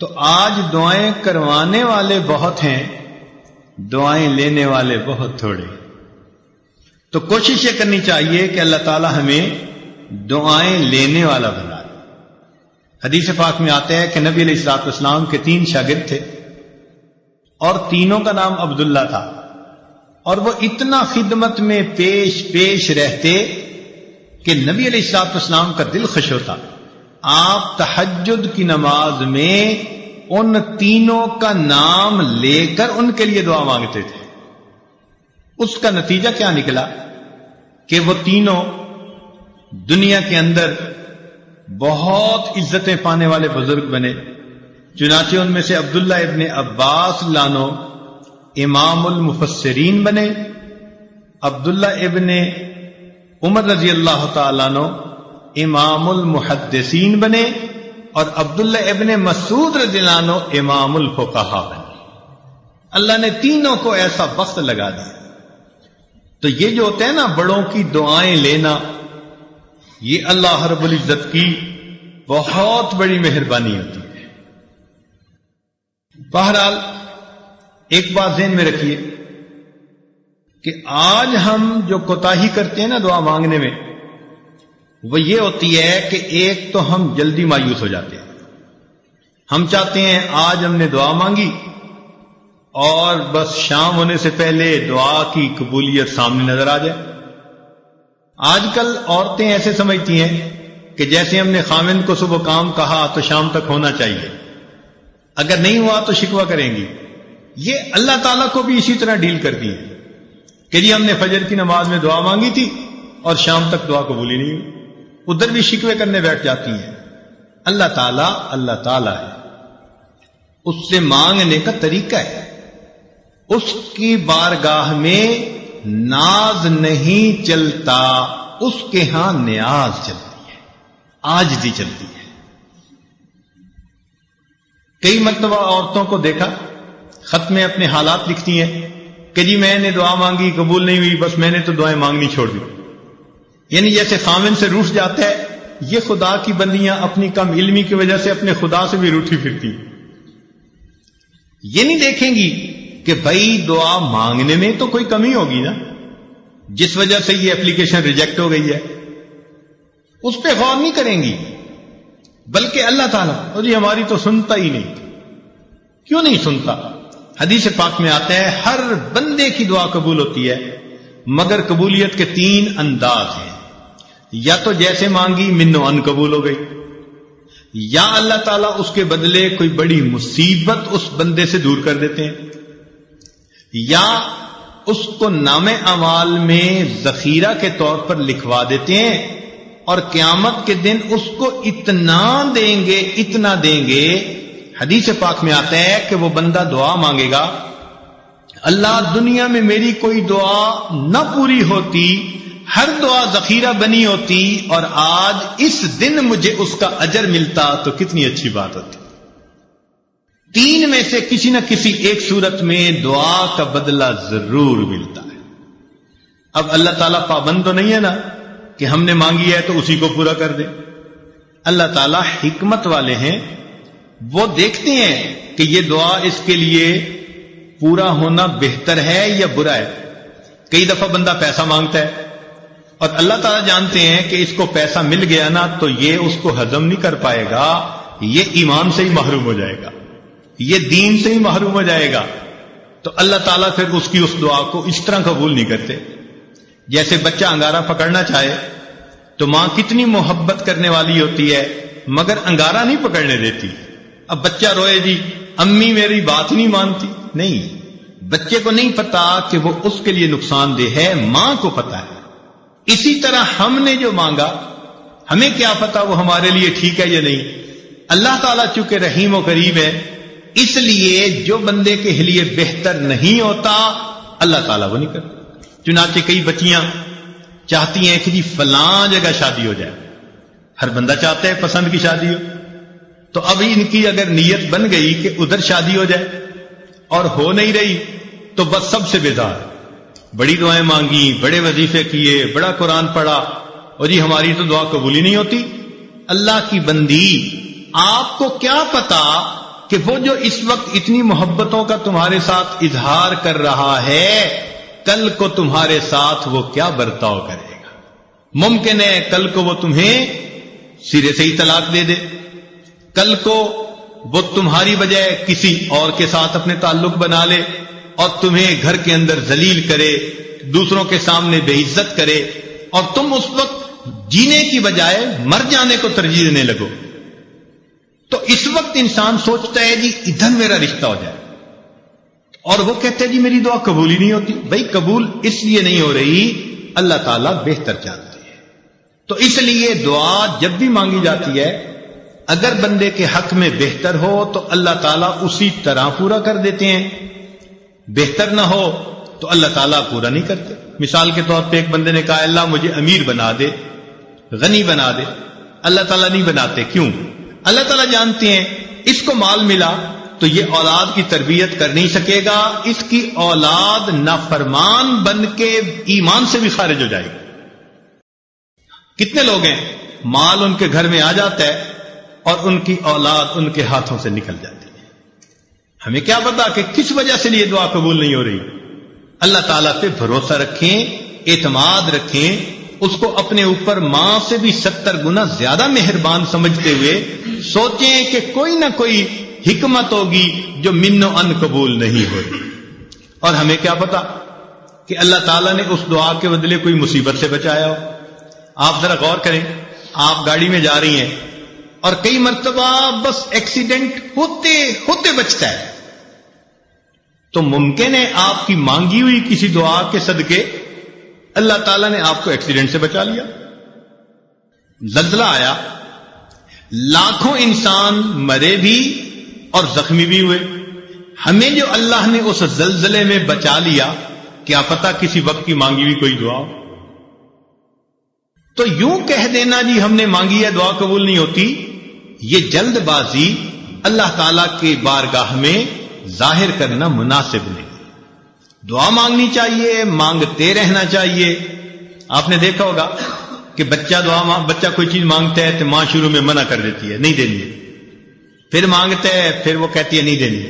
تو آج دعائیں کروانے والے بہت ہیں۔ دعائیں لینے والے بہت تھوڑے۔ تو کوشش یہ کرنی چاہیے کہ اللہ تعالی ہمیں دعائیں لینے والا بنا دے۔ حدیث پاک میں آتے ہیں کہ نبی علیہ السلاط اسلام کے تین شاگرد تھے۔ اور تینوں کا نام عبداللہ تھا۔ اور وہ اتنا خدمت میں پیش پیش رہتے کہ نبی علیہ السلاط اسلام کا دل خوش ہوتا۔ آپ تحجد کی نماز میں ان تینوں کا نام لے کر ان کے لیے دعا مانگتے تھے۔ اس کا نتیجہ کیا نکلا؟ کہ وہ تینوں دنیا کے اندر بہت عزتیں پانے والے بزرگ بنے۔ چنانچہ ان میں سے عبداللہ ابن عباس لانو امام المفسرین بنے۔ عبداللہ ابن عمر رضی اللہ تعالیٰ نو امام المحدثین بنے۔ اور عبداللہ ابن مسعود رضی اللہ عنہ امام الفقہ بنے۔ اللہ نے تینوں کو ایسا وقت لگا دیا۔ تو یہ جو ہوتا ہے نا، بڑوں کی دعائیں لینا، یہ اللہ رب العزت کی بہت بڑی مہربانی ہوتی ہے۔ بہرحال، ایک بات ذہن میں رکھیے کہ آج ہم جو کوتا کرتے ہیں نا دعا مانگنے میں وہ یہ ہوتی ہے کہ ایک تو ہم جلدی مایوس ہو جاتے ہیں۔ ہم چاہتے ہیں آج ہم نے دعا مانگی اور بس شام ہونے سے پہلے دعا کی قبولیت سامنے نظر آ جائے۔ آج کل عورتیں ایسے سمجھتی ہیں کہ جیسے ہم نے خامند کو صبح کام کہا تو شام تک ہونا چاہیے۔ اگر نہیں ہوا تو شکوا کریں گی۔ یہ اللہ تعالیٰ کو بھی اسی طرح ڈیل کرتی ہے کہ جی ہم نے فجر کی نماز میں دعا مانگی تھی اور شام تک دعا قبولی نہیں ہوئی۔ ادھر بھی شکوے کرنے بیٹھ جاتی ہیں۔ اللہ تعالیٰ اللہ تعالیٰ ہے۔ اس سے مانگنے کا طریقہ ہے۔ اس کی بارگاہ میں ناز نہیں چلتا، اس کے ہاں نیاز چلتی ہے آج بھی چلتی ہے۔ کئی مرتبہ عورتوں کو دیکھا، خط میں اپنے حالات لکھتی ہیں کہ جی میں نے دعا مانگی، قبول نہیں ہوئی، بس میں نے تو دعائیں مانگنی چھوڑ دی۔ یعنی جیسے خامن سے روٹ جاتا ہے، یہ خدا کی بندیاں اپنی کم علمی کی وجہ سے اپنے خدا سے بھی روٹھی پھرتی۔ یہ نہیں دیکھیں گی کہ بھائی دعا مانگنے میں تو کوئی کمی ہوگی نا، جس وجہ سے یہ اپلیکیشن ریجیکٹ ہو گئی ہے۔ اس پہ غور نہیں کریں گی، بلکہ اللہ تعالیٰ جی ہماری تو سنتا ہی نہیں۔ کیوں نہیں سنتا؟ حدیث پاک میں آتا ہے، ہر بندے کی دعا قبول ہوتی ہے، مگر قبولیت کے تین انداز ہیں۔ یا تو جیسے مانگی، منو ان قبول ہو گئی۔ یا اللہ تعالیٰ اس کے بدلے کوئی بڑی مصیبت اس بندے سے دور کر دیتے ہیں۔ یا اس کو نام امال میں ذخیرہ کے طور پر لکھوا دیتے ہیں اور قیامت کے دن اس کو اتنا دیں گے، اتنا دیں گے۔ حدیث پاک میں آتا ہے کہ وہ بندہ دعا مانگے گا، اللہ دنیا میں میری کوئی دعا نہ پوری ہوتی ہر دعا ذخیرہ بنی ہوتی اور آج اس دن مجھے اس کا اجر ملتا تو کتنی اچھی بات ہوتی۔ تین میں سے کسی نہ کسی ایک صورت میں دعا کا بدلہ ضرور ملتا ہے۔ اب اللہ تعالیٰ پابند تو نہیں ہے نا کہ ہم نے مانگی ہے تو اسی کو پورا کر دے۔ اللہ تعالیٰ حکمت والے ہیں۔ وہ دیکھتے ہیں کہ یہ دعا اس کے لیے پورا ہونا بہتر ہے یا برا ہے۔ کئی دفعہ بندہ پیسہ مانگتا ہے۔ اور اللہ تعالیٰ جانتے ہیں کہ اس کو پیسہ مل گیا نا تو یہ اس کو ہضم نہیں کر پائے گا، یہ ایمان سے ہی محروم ہو جائے گا، یہ دین سے ہی محروم ہو جائے گا۔ تو اللہ تعالیٰ پھر اس کی اس دعا کو اس طرح قبول نہیں کرتے۔ جیسے بچہ انگارا پکڑنا چاہے تو ماں کتنی محبت کرنے والی ہوتی ہے، مگر انگارا نہیں پکڑنے دیتی۔ اب بچہ روئے جی امی میری بات نہیں مانتی۔ نہیں، بچے کو نہیں پتا کہ وہ اس کے لیے نقصان دہ ہے، ماں کو پتا ہے۔ اسی طرح ہم نے جو مانگا، ہمیں کیا پتا وہ ہمارے لیے ٹھیک ہے یا نہیں۔ اللہ تعالیٰ چونکہ رحیم و قریب ہے، اس لیے جو بندے کے لیے بہتر نہیں ہوتا، اللہ تعالیٰ وہ نہیں کرتا۔ چنانچہ کئی بچیاں چاہتی ہیں کہ جی فلاں جگہ شادی ہو جائے۔ ہر بندہ چاہتا ہے پسند کی شادی ہو۔ تو اب ان کی اگر نیت بن گئی کہ ادھر شادی ہو جائے اور ہو نہیں رہی، تو بس سب سے بیزار۔ بڑی دعائیں مانگی، بڑے وظیفے کیے، بڑا قرآن پڑھا۔ اور جی ہماری تو دعا قبول ہی نہیں ہوتی۔ اللہ کی بندی، آپ کو کیا پتا کہ وہ جو اس وقت اتنی محبتوں کا تمہارے ساتھ اظہار کر رہا ہے، کل کو تمہارے ساتھ وہ کیا برتاؤ کرے گا؟ ممکن ہے کل کو وہ تمہیں سرے سے ہی طلاق دے دے۔ کل کو وہ تمہاری بجائے کسی اور کے ساتھ اپنے تعلق بنا لے۔ اور تمہیں گھر کے اندر ذلیل کرے، دوسروں کے سامنے بے عزت کرے، اور تم اس وقت جینے کی بجائے مر جانے کو ترجیح دینے لگو۔ تو اس وقت انسان سوچتا ہے جی ادھر میرا رشتہ ہو جائے۔ اور وہ کہتے ہیں جی میری دعا قبول ہی نہیں ہوتی۔ بھائی، قبول اس لیے نہیں ہو رہی، اللہ تعالیٰ بہتر جانتے ہیں۔ تو اس لیے دعا جب بھی مانگی جاتی ہے، اگر بندے کے حق میں بہتر ہو تو اللہ تعالیٰ اسی طرح پورا کر دیتے ہیں۔ بہتر نہ ہو تو اللہ تعالیٰ پورا نہیں کرتے۔ مثال کے طور پہ ایک بندے نے کہا، اللہ مجھے امیر بنا دے، غنی بنا دے۔ اللہ تعالیٰ نہیں بناتے، کیوں؟ اللہ تعالیٰ جانتے ہیں، اس کو مال ملا تو یہ اولاد کی تربیت کر نہیں سکے گا، اس کی اولاد نافرمان بن کے ایمان سے بھی خارج ہو جائے گی۔ کتنے لوگ ہیں، مال ان کے گھر میں آ جاتا ہے اور ان کی اولاد ان کے ہاتھوں سے نکل جاتی ہمیں کیا پتا کہ کس وجہ سے یہ دعا قبول نہیں ہو رہی؟ اللہ تعالیٰ پہ بھروسہ رکھیں، اعتماد رکھیں، اس کو اپنے اوپر ماں سے بھی ستر گنا زیادہ مہربان سمجھتے ہوئے سوچیں کہ کوئی نہ کوئی حکمت ہوگی جو من و ان قبول نہیں ہوگی اور ہمیں کیا پتا کہ اللہ تعالیٰ نے اس دعا کے بدلے کوئی مصیبت سے بچایا ہو۔ آپ ذرا غور کریں، آپ گاڑی میں جا رہی ہیں اور کئی مرتبہ بس ایکسیڈنٹ ہوتے ہوتے بچتا ہے۔ تو ممکن ہے آپ کی مانگی ہوئی کسی دعا کے صدقے اللہ تعالیٰ نے آپ کو ایکسیڈنٹ سے بچا لیا۔ زلزلہ آیا۔ لاکھوں انسان مرے بھی اور زخمی بھی ہوئے۔ ہمیں جو اللہ نے اس زلزلے میں بچا لیا، کیا پتا کسی وقت کی مانگی ہوئی کوئی دعا تو یوں کہہ دینا جی ہم نے مانگی ہے، دعا قبول نہیں ہوتی، یہ جلد بازی اللہ تعالی کے بارگاہ میں ظاہر کرنا مناسب نہیں۔ دعا مانگنی چاہیے، مانگتے رہنا چاہیے۔ آپ نے دیکھا ہوگا کہ بچہ دعا بچہ کوئی چیز مانگتا ہے تو ماں شروع میں منع کر دیتی ہے، نہیں دینی۔ پھر مانگتا ہے، پھر وہ کہتی ہے نہیں دینی۔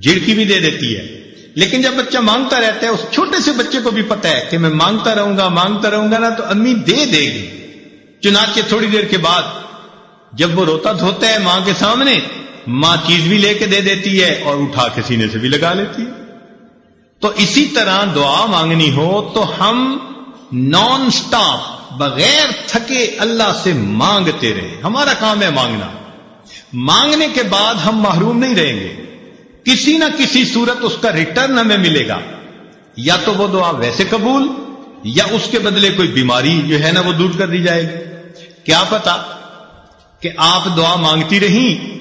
جھڑکی بھی دے دیتی ہے۔ لیکن جب بچہ مانگتا رہتا ہے، اس چھوٹے سے بچے کو بھی پتا ہے کہ میں مانگتا رہوں گا، مانگتا رہوں گا نا، تو امی دے دے گی۔ چنانچہ تھوڑی دیر کے بعد جب وہ روتا دھوتا ہے ماں کے سامنے ماں چیز بھی لے کے دے دیتی ہے اور اٹھا کے سینے سے بھی لگا لیتی ہے۔ تو اسی طرح دعا مانگنی ہو تو ہم نان سٹاپ بغیر تھکے اللہ سے مانگتے رہے۔ ہمارا کام ہے مانگنا۔ مانگنے کے بعد ہم محروم نہیں رہیں گے۔ کسی نہ کسی صورت اس کا ریٹرن ہمیں ملے گا۔ یا تو وہ دعا ویسے قبول، یا اس کے بدلے کوئی بیماری جو ہے نا وہ دور کر دی جائے گی۔ کیا پتا کہ آپ دعا مانگتی رہیں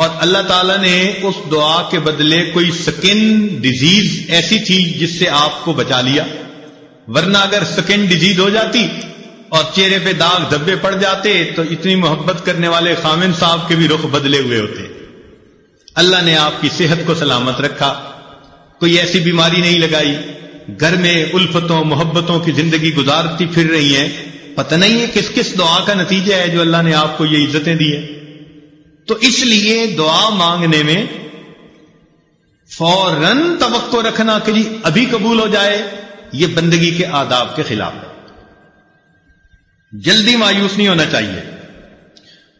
اور اللہ تعالیٰ نے اس دعا کے بدلے کوئی سکن ڈیزیز ایسی تھی جس سے آپ کو بچا لیا؟ ورنہ اگر سکن ڈیزیز ہو جاتی اور چہرے پہ داغ دھبے پڑ جاتے تو اتنی محبت کرنے والے خامن صاحب کے بھی رخ بدلے ہوئے ہوتے۔ اللہ نے آپ کی صحت کو سلامت رکھا۔ کوئی ایسی بیماری نہیں لگائی۔ گھر میں الفتوں، محبتوں کی زندگی گزارتی پھر رہی ہیں۔ پتہ نہیں ہے کس کس دعا کا نتیجہ ہے جو اللہ نے آپ کو یہ عزتیں دی ہیں۔ تو اس لیے دعا مانگنے میں فوراً توقع رکھنا کہ جی ابھی قبول ہو جائے، یہ بندگی کے آداب کے خلاف ہے۔ جلدی مایوس نہیں ہونا چاہیے۔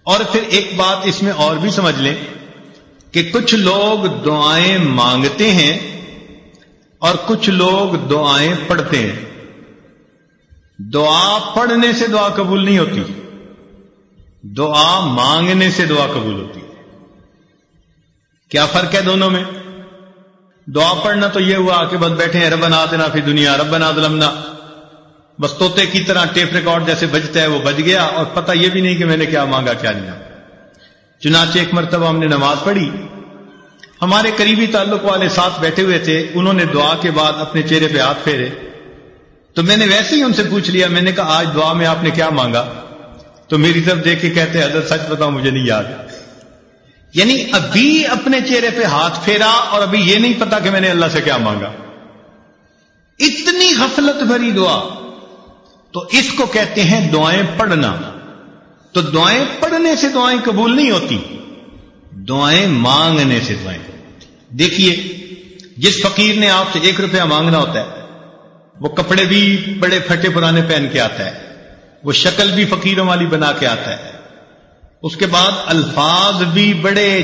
اور پھر ایک بات اس میں اور بھی سمجھ لیں کہ کچھ لوگ دعائیں مانگتے ہیں اور کچھ لوگ دعائیں پڑھتے ہیں۔ دعا پڑھنے سے دعا قبول نہیں ہوتی۔ دعا مانگنے سے دعا قبول ہوتی ہے۔ کیا فرق ہے دونوں میں؟ دعا پڑھنا تو یہ ہوا کہ بس بیٹھے ہیں، رب دینا پھر دنیا، رب ظلمنا بس توتے کی طرح ٹیپ ریکارڈ جیسے بجتا ہے وہ بج گیا اور پتہ یہ بھی نہیں کہ میں نے کیا مانگا، کیا لیا چنانچہ ایک مرتبہ ہم نے نماز پڑھی۔ ہمارے قریبی تعلق والے ساتھ بیٹھے ہوئے تھے، انہوں نے دعا کے بعد اپنے چہرے پہ ہاتھ پھیرے۔ تو میں نے ویسے ہی ان سے پوچھ لیا، میں نے کہا، آج دعا میں آپ نے کیا مانگا؟ تو میری طرف دیکھ کے کہتے حضرت سچ بتاؤ، مجھے نہیں یاد۔ یعنی ابھی اپنے چہرے پہ ہاتھ پھیرا اور ابھی یہ نہیں پتا کہ میں نے اللہ سے کیا مانگا۔ اتنی غفلت بھری دعا۔ تو اس کو کہتے ہیں دعائیں پڑھنا۔ تو دعائیں پڑھنے سے دعائیں قبول نہیں ہوتی۔ دعائیں مانگنے سے دعائیں۔ دیکھیے، جس فقیر نے آپ سے ایک روپیہ مانگنا ہوتا ہے، وہ کپڑے بھی بڑے پھٹے پرانے پہن کے آتا ہے۔ وہ شکل بھی فقیروں والی بنا کے آتا ہے۔ اس کے بعد الفاظ بھی بڑے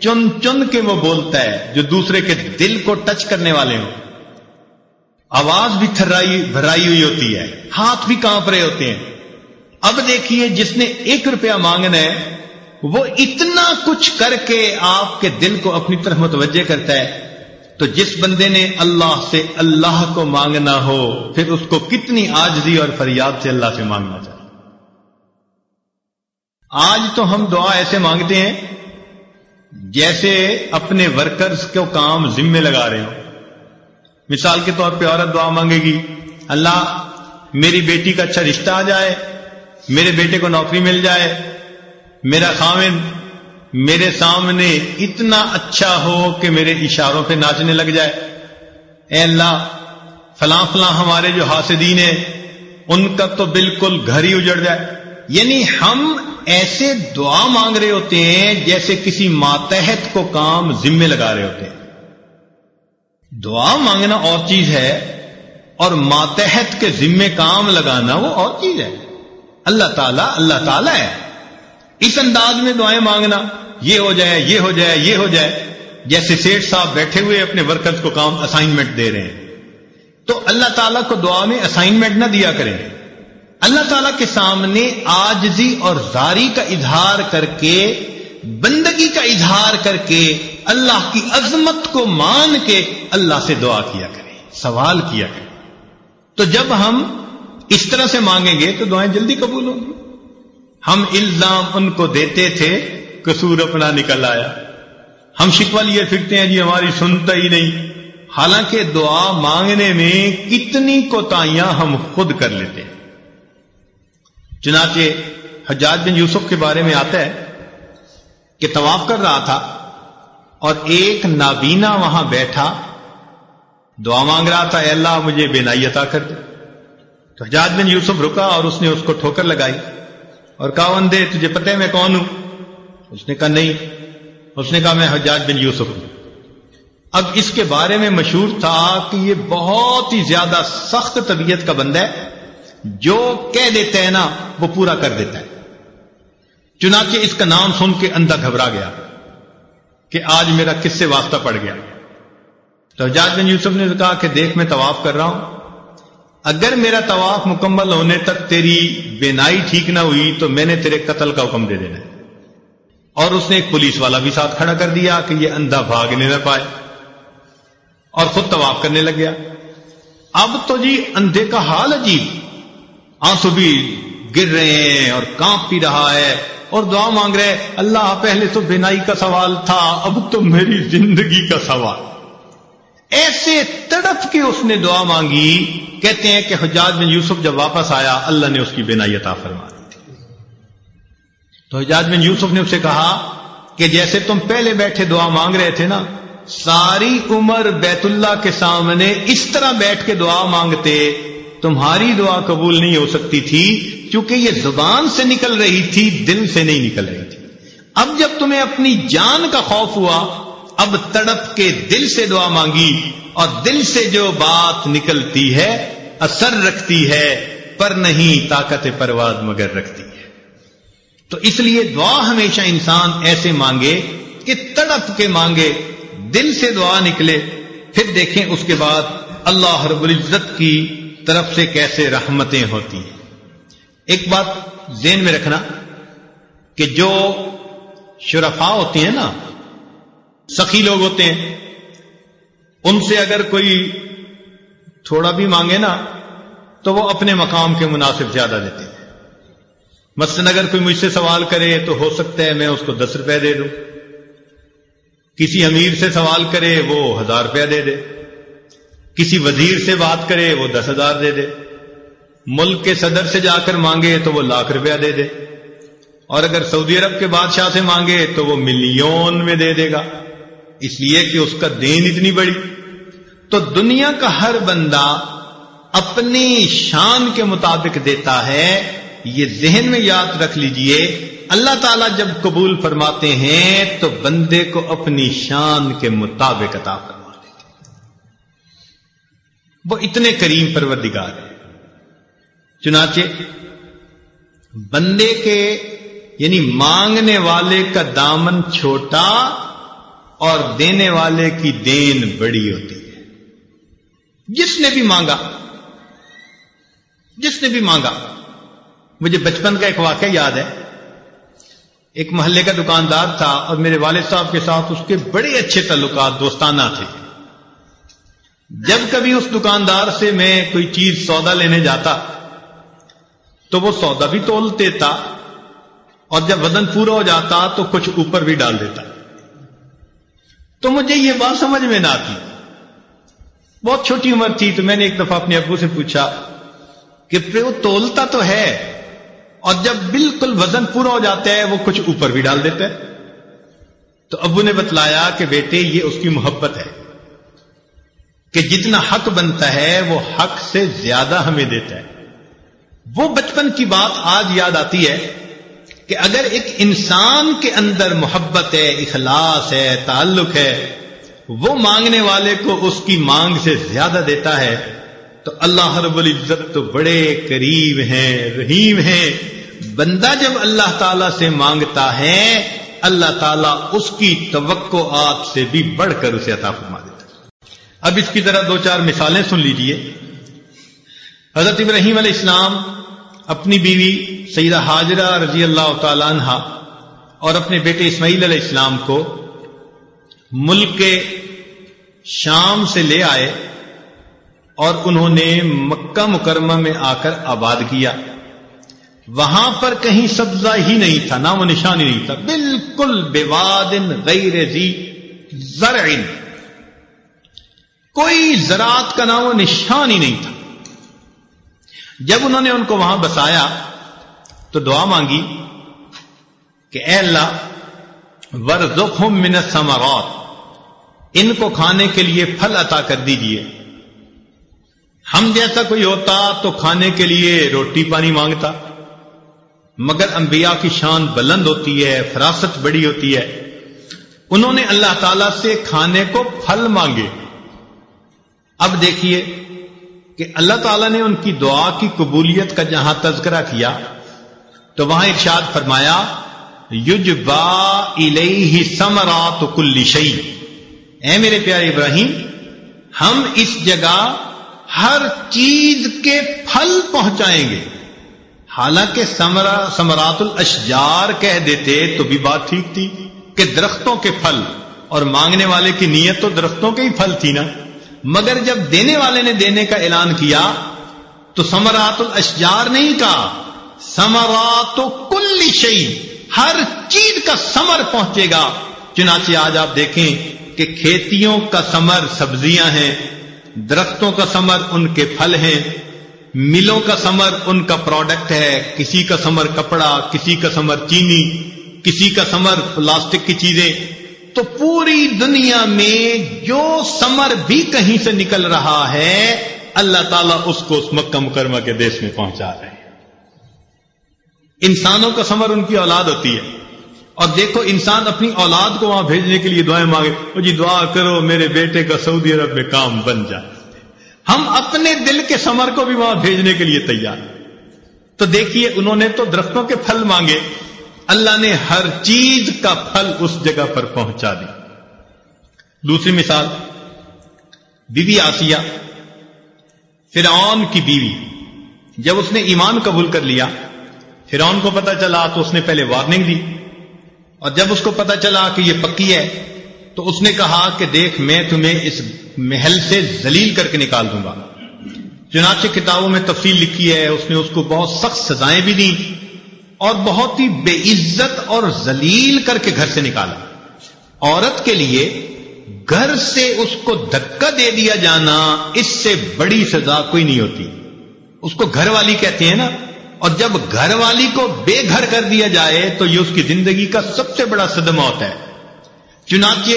چن چن کے وہ بولتا ہے جو دوسرے کے دل کو ٹچ کرنے والے ہوں۔ آواز بھی تھرائی، بھرائی ہوئی ہوتی ہے۔ ہاتھ بھی کانپ رہے ہوتے ہیں۔ اب دیکھیے جس نے ایک روپیہ مانگنا ہے، وہ اتنا کچھ کر کے آپ کے دل کو اپنی طرف متوجہ کرتا ہے۔ تو جس بندے نے اللہ سے اللہ کو مانگنا ہو، پھر اس کو کتنی آجزی اور فریاد سے اللہ سے مانگنا چاہیے؟ آج تو ہم دعا ایسے مانگتے ہیں جیسے اپنے ورکرز کو کام ذمے لگا رہے ہو مثال کے طور پہ عورت دعا مانگے گی، اللہ، میری بیٹی کا اچھا رشتہ آ جائے، میرے بیٹے کو نوکری مل جائے، میرا خامن میرے سامنے اتنا اچھا ہو کہ میرے اشاروں پہ ناچنے لگ جائے۔ اے اللہ، فلاں فلاں ہمارے جو حاسدین ہیں، ان کا تو بالکل گھر ہی اجڑ جائے۔ یعنی ہم ایسے دعا مانگ رہے ہوتے ہیں جیسے کسی ماتحت کو کام ذمے لگا رہے ہوتے ہیں۔ دعا مانگنا اور چیز ہے اور ماتحت کے ذمے کام لگانا وہ اور چیز ہے۔ اللہ تعالیٰ اللہ تعالیٰ ہے۔ اس انداز میں دعائیں مانگنا، یہ ہو جائے، یہ ہو جائے، یہ ہو جائے۔ جیسے سیٹ صاحب بیٹھے ہوئے اپنے ورکرز کو کام اسائنمنٹ دے رہے ہیں۔ تو اللہ تعالیٰ کو دعا میں اسائنمنٹ نہ دیا کریں۔ اللہ تعالیٰ کے سامنے آجزی اور زاری کا اظہار کر کے، بندگی کا اظہار کر کے اللہ کی عظمت کو مان کے اللہ سے دعا کیا کریں، سوال کیا کریں۔ تو جب ہم اس طرح سے مانگیں گے تو دعائیں جلدی قبول ہوں گی۔ ہم الزام ان کو دیتے تھے، قصور اپنا نکل آیا۔ ہم شکوا لیے پھرتے ہیں جی ہماری سنتا ہی نہیں۔ حالانکہ دعا مانگنے میں کتنی کوتاہیاں ہم خود کر لیتے ہیں۔ چنانچہ حجاج بن یوسف کے بارے میں آتا ہے کہ طواف کر رہا تھا اور ایک نابینا وہاں بیٹھا، دعا مانگ رہا تھا، اے اللہ مجھے بے عطا کر دے۔ تو حجاج بن یوسف رکا اور اس نے اس کو ٹھوکر لگائی۔ اور کہا وندے تجھے پتہ ہے میں کون ہوں؟ اس نے کہا، نہیں. اس نے کہا، میں حجاج بن یوسف ہوں. اب اس کے بارے میں مشہور تھا کہ یہ بہت ہی زیادہ سخت طبیعت کا بندہ ہے۔ جو کہہ دیتے ہیں نا، وہ پورا کر دیتا ہے۔ چنانچہ اس کا نام سن کے اندھا گھبرا گیا کہ آج میرا کس سے واسطہ پڑ گیا۔ تو حجاج بن یوسف نے کہا کہ دیکھ، میں طواف کر رہا ہوں۔ اگر میرا طواف مکمل ہونے تک تیری بینائی ٹھیک نہ ہوئی تو میں نے تیرے قتل کا حکم دے دینا اور اس نے ایک پولیس والا بھی ساتھ کھڑا کر دیا کہ یہ اندھا بھاگنے نہ پائے۔ اور خود طواف کرنے لگ گیا۔ اب تو جی اندھے کا حال عجیب۔ آنسو بھی گر رہے ہیں اور کانپ بھی رہا ہے اور دعا مانگ رہے اللہ پہلے تو بینائی کا سوال تھا، اب تو میری زندگی کا سوال۔ ایسے تڑپ کے اس نے دعا مانگی، کہتے ہیں کہ حجاج بن یوسف جب واپس آیا، اللہ نے اس کی بینائی عطا فرما دی۔ تو حجاج بن یوسف نے اسے کہا کہ جیسے تم پہلے بیٹھے دعا مانگ رہے تھے نا، ساری عمر بیت اللہ کے سامنے اس طرح بیٹھ کے دعا مانگتے، تمہاری دعا قبول نہیں ہو سکتی تھی کیونکہ یہ زبان سے نکل رہی تھی، دل سے نہیں نکل رہی تھی۔ اب جب تمہیں اپنی جان کا خوف ہوا اب تڑپ کے دل سے دعا مانگی اور دل سے جو بات نکلتی ہے، اثر رکھتی ہے، پر نہیں طاقت پرواز مگر رکھتی ہے۔ تو اس لیے دعا ہمیشہ انسان ایسے مانگے کہ تڑپ کے مانگے، دل سے دعا نکلے، پھر دیکھیں اس کے بعد اللہ رب العزت کی طرف سے کیسے رحمتیں ہوتی ہیں۔ ایک بات ذہن میں رکھنا کہ جو شرفا ہوتی ہیں نا سخی لوگ ہوتے ہیں۔ ان سے اگر کوئی تھوڑا بھی مانگے نا، تو وہ اپنے مقام کے مناسب زیادہ دیتے ہیں۔ مثلاً اگر کوئی مجھ سے سوال کرے تو ہو سکتا ہے میں اس کو دس روپے دے دوں۔ کسی امیر سے سوال کرے وہ ہزار روپیہ دے دے۔ کسی وزیر سے بات کرے وہ دس ہزار دے دے۔ ملک کے صدر سے جا کر مانگے تو وہ لاکھ روپیہ دے دے۔ اور اگر سعودی عرب کے بادشاہ سے مانگے تو وہ ملین میں دے دے گا۔ اس لیے کہ اس کا دین اتنی بڑی۔ تو دنیا کا ہر بندہ اپنی شان کے مطابق دیتا ہے، یہ ذہن میں یاد رکھ لیجیے، اللہ تعالیٰ جب قبول فرماتے ہیں، تو بندے کو اپنی شان کے مطابق عطا فرما دیتے وہ اتنے کریم پروردگار ہیں۔ چنانچہ، بندے کے یعنی مانگنے والے کا دامن چھوٹا اور دینے والے کی دین بڑی ہوتی ہے۔ جس نے بھی مانگا، جس نے بھی مانگا۔ مجھے بچپن کا ایک واقعہ یاد ہے۔ ایک محلے کا دکاندار تھا اور میرے والد صاحب کے ساتھ اس کے بڑے اچھے تعلقات دوستانہ تھے۔ جب کبھی اس دکاندار سے میں کوئی چیز سودا لینے جاتا، تو وہ سودا بھی تول دیتا اور جب وزن پورا ہو جاتا تو کچھ اوپر بھی ڈال دیتا۔ تو مجھے یہ بات سمجھ میں نہ آتی۔ بہت چھوٹی عمر تھی تو میں نے ایک دفعہ اپنے ابو سے پوچھا کہ وہ تولتا تو ہے اور جب بالکل وزن پورا ہو جاتا ہے وہ کچھ اوپر بھی ڈال دیتا ہے۔ تو ابو نے بتلایا کہ بیٹے یہ اس کی محبت ہے کہ جتنا حق بنتا ہے وہ حق سے زیادہ ہمیں دیتا ہے۔ وہ بچپن کی بات آج یاد آتی ہے کہ اگر ایک انسان کے اندر محبت ہے، اخلاص ہے، تعلق ہے، وہ مانگنے والے کو اس کی مانگ سے زیادہ دیتا ہے، تو اللہ رب العزت تو بڑے قریب ہیں، رحیم ہیں۔ بندہ جب اللہ تعالی سے مانگتا ہے، اللہ تعالیٰ اس کی توقعات سے بھی بڑھ کر اسے عطا فرما دیتا ہے۔ اب اس کی طرح دو چار مثالیں سن لیجیے۔ حضرت ابراہیم علیہ السلام اپنی بیوی سیدہ حاجرہ رضی اللہ تعالی عنہ اور اپنے بیٹے اسماعیل علیہ السلام کو ملک کے شام سے لے آئے اور انہوں نے مکہ مکرمہ میں آ کر آباد کیا۔ وہاں پر کہیں سبزہ ہی نہیں تھا، نام و نشان ہی نہیں تھا۔ بالکل بے وادن غیر زرع۔ کوئی زراعت کا نام و نشان ہی نہیں تھا۔ جب انہوں نے ان کو وہاں بسایا تو دعا مانگی کہ اے اللہ، ورزقہم من الثمرات، ان کو کھانے کے لیے پھل عطا کر دیجیے۔ ہم جیسا کوئی ہوتا تو کھانے کے لیے روٹی پانی مانگتا، مگر انبیاء کی شان بلند ہوتی ہے، فراست بڑی ہوتی ہے۔ انہوں نے اللہ تعالی سے کھانے کو پھل مانگے۔ اب دیکھیے کہ اللہ تعالیٰ نے ان کی دعا کی قبولیت کا جہاں تذکرہ کیا تو وہاں ارشاد فرمایا، یجبا الیہ سمرات کل شعی اے میرے پیارے ابراہیم، ہم اس جگہ ہر چیز کے پھل پہنچائیں گے۔ حالانکہ سمرا سمرات الاشجار کہہ دیتے تو بھی بات ٹھیک تھی کہ درختوں کے پھل اور مانگنے والے کی نیت تو درختوں کے ہی پھل تھی نا۔ مگر جب دینے والے نے دینے کا اعلان کیا تو سمرات الاشجار نہیں کہا سمرات کل شعی ہر چیز کا سمر پہنچے گا۔ چنانچہ آج آپ دیکھیں کہ کھیتیوں کا سمر سبزیاں ہیں، درختوں کا سمر ان کے پھل ہیں، ملوں کا سمر ان کا پروڈکٹ ہے۔ کسی کا سمر کپڑا، کسی کا سمر چینی، کسی کا سمر پلاسٹک کی چیزیں۔ تو پوری دنیا میں جو سمر بھی کہیں سے نکل رہا ہے، اللہ تعالیٰ اس کو اس مکہ مکرمہ کے دیش میں پہنچا رہے ہیں۔ انسانوں کا سمر ان کی اولاد ہوتی ہے۔ اور دیکھو، انسان اپنی اولاد کو وہاں بھیجنے کے لیے دعائیں مانگے۔ جی دعا کرو، میرے بیٹے کا سعودی عرب میں کام بن جائے۔ ہم اپنے دل کے سمر کو بھی وہاں بھیجنے کے لیے تیار تو دیکھیے، انہوں نے تو درختوں کے پھل مانگے۔ اللہ نے ہر چیز کا پھل اس جگہ پر پہنچا دی دوسری مثال، بیوی آسیہ، فرعون کی بیوی۔ جب اس نے ایمان قبول کر لیا، فرعون کو پتا چلا تو اس نے پہلے وارننگ دی۔ اور جب اس کو پتا چلا کہ یہ پکی ہے، تو اس نے کہا کہ دیکھ، میں تمہیں اس محل سے ذلیل کر کے نکال دوں گا۔ چنانچہ کتابوں میں تفصیل لکھی ہے، اس نے اس کو بہت سخت سزائیں بھی دیں۔ اور بہت ہی بے عزت اور ذلیل کر کے گھر سے نکالا۔ عورت کے لیے گھر سے اس کو دھکا دے دیا جانا اس سے بڑی سزا کوئی نہیں ہوتی۔ اس کو گھر والی کہتے ہیں نا، اور جب گھر والی کو بے گھر کر دیا جائے تو یہ اس کی زندگی کا سب سے بڑا صدمہ ہوتا ہے۔ چنانچہ،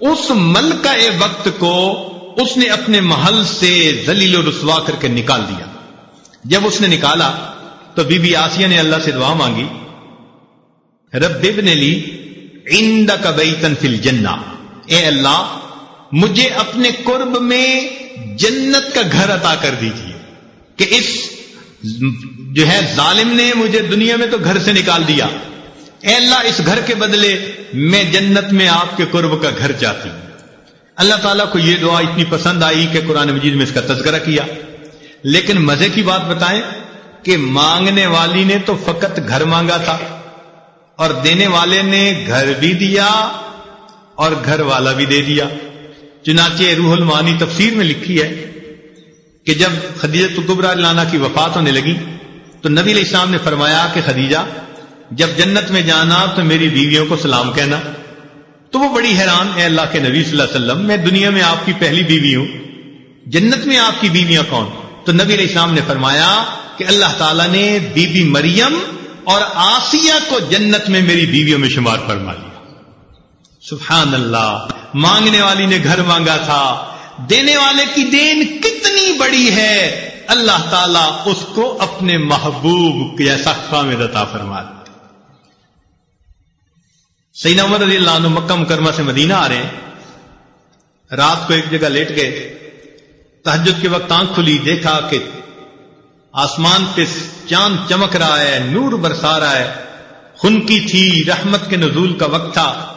اس ملکہ وقت کو اس نے اپنے محل سے زلیل و رسوا کر کے نکال دیا۔ جب اس نے نکالا تو بی بی آسیہ نے اللہ سے دعا مانگی، رب نے لی اند بیتن فل جنا اے اللہ، مجھے اپنے قرب میں جنت کا گھر عطا کر دیجیے کہ اس جو ہے ظالم نے مجھے دنیا میں تو گھر سے نکال دیا۔ اے اللہ، اس گھر کے بدلے میں جنت میں آپ کے قرب کا گھر چاہتی ہوں۔ اللہ تعالیٰ کو یہ دعا اتنی پسند آئی کہ قرآن مجید میں اس کا تذکرہ کیا۔ لیکن مزے کی بات بتائیں کہ مانگنے والی نے تو فقط گھر مانگا تھا اور دینے والے نے گھر بھی دیا اور گھر والا بھی دے دیا۔ چنانچہ روح المانی تفسیر میں لکھی ہے کہ جب خدیجہ القبرا لانا کی وفات ہونے لگی تو نبی علیہ السلام نے فرمایا کہ خدیجہ، جب جنت میں جانا تو میری بیویوں کو سلام کہنا۔ تو وہ بڑی حیران، اے اللہ کے نبی صلی اللہ علیہ وسلم، میں دنیا میں آپ کی پہلی بیوی ہوں، جنت میں آپ کی بیویاں کون؟ تو نبی علیہ السلام نے فرمایا کہ اللہ تعالیٰ نے بی بی مریم اور آسیہ کو جنت میں میری بیویوں میں شمار فرما لیا سبحان اللہ، مانگنے والی نے گھر مانگا تھا۔ دینے والے کی دین کتنی بڑی ہے۔ اللہ تعالیٰ اس کو اپنے محبوب جیسا خام عطا فرما دیا سینا عمر علی اللہ عنہ مکہ مکرمہ سے مدینہ آ رہے ہیں۔ رات کو ایک جگہ لیٹ گئے۔ تحجد کے وقت آنکھ کھلی، دیکھا کہ آسمان پہ چاند چمک رہا ہے، نور برسا رہا ہے۔ خن کی تھی رحمت کے نزول کا وقت تھا۔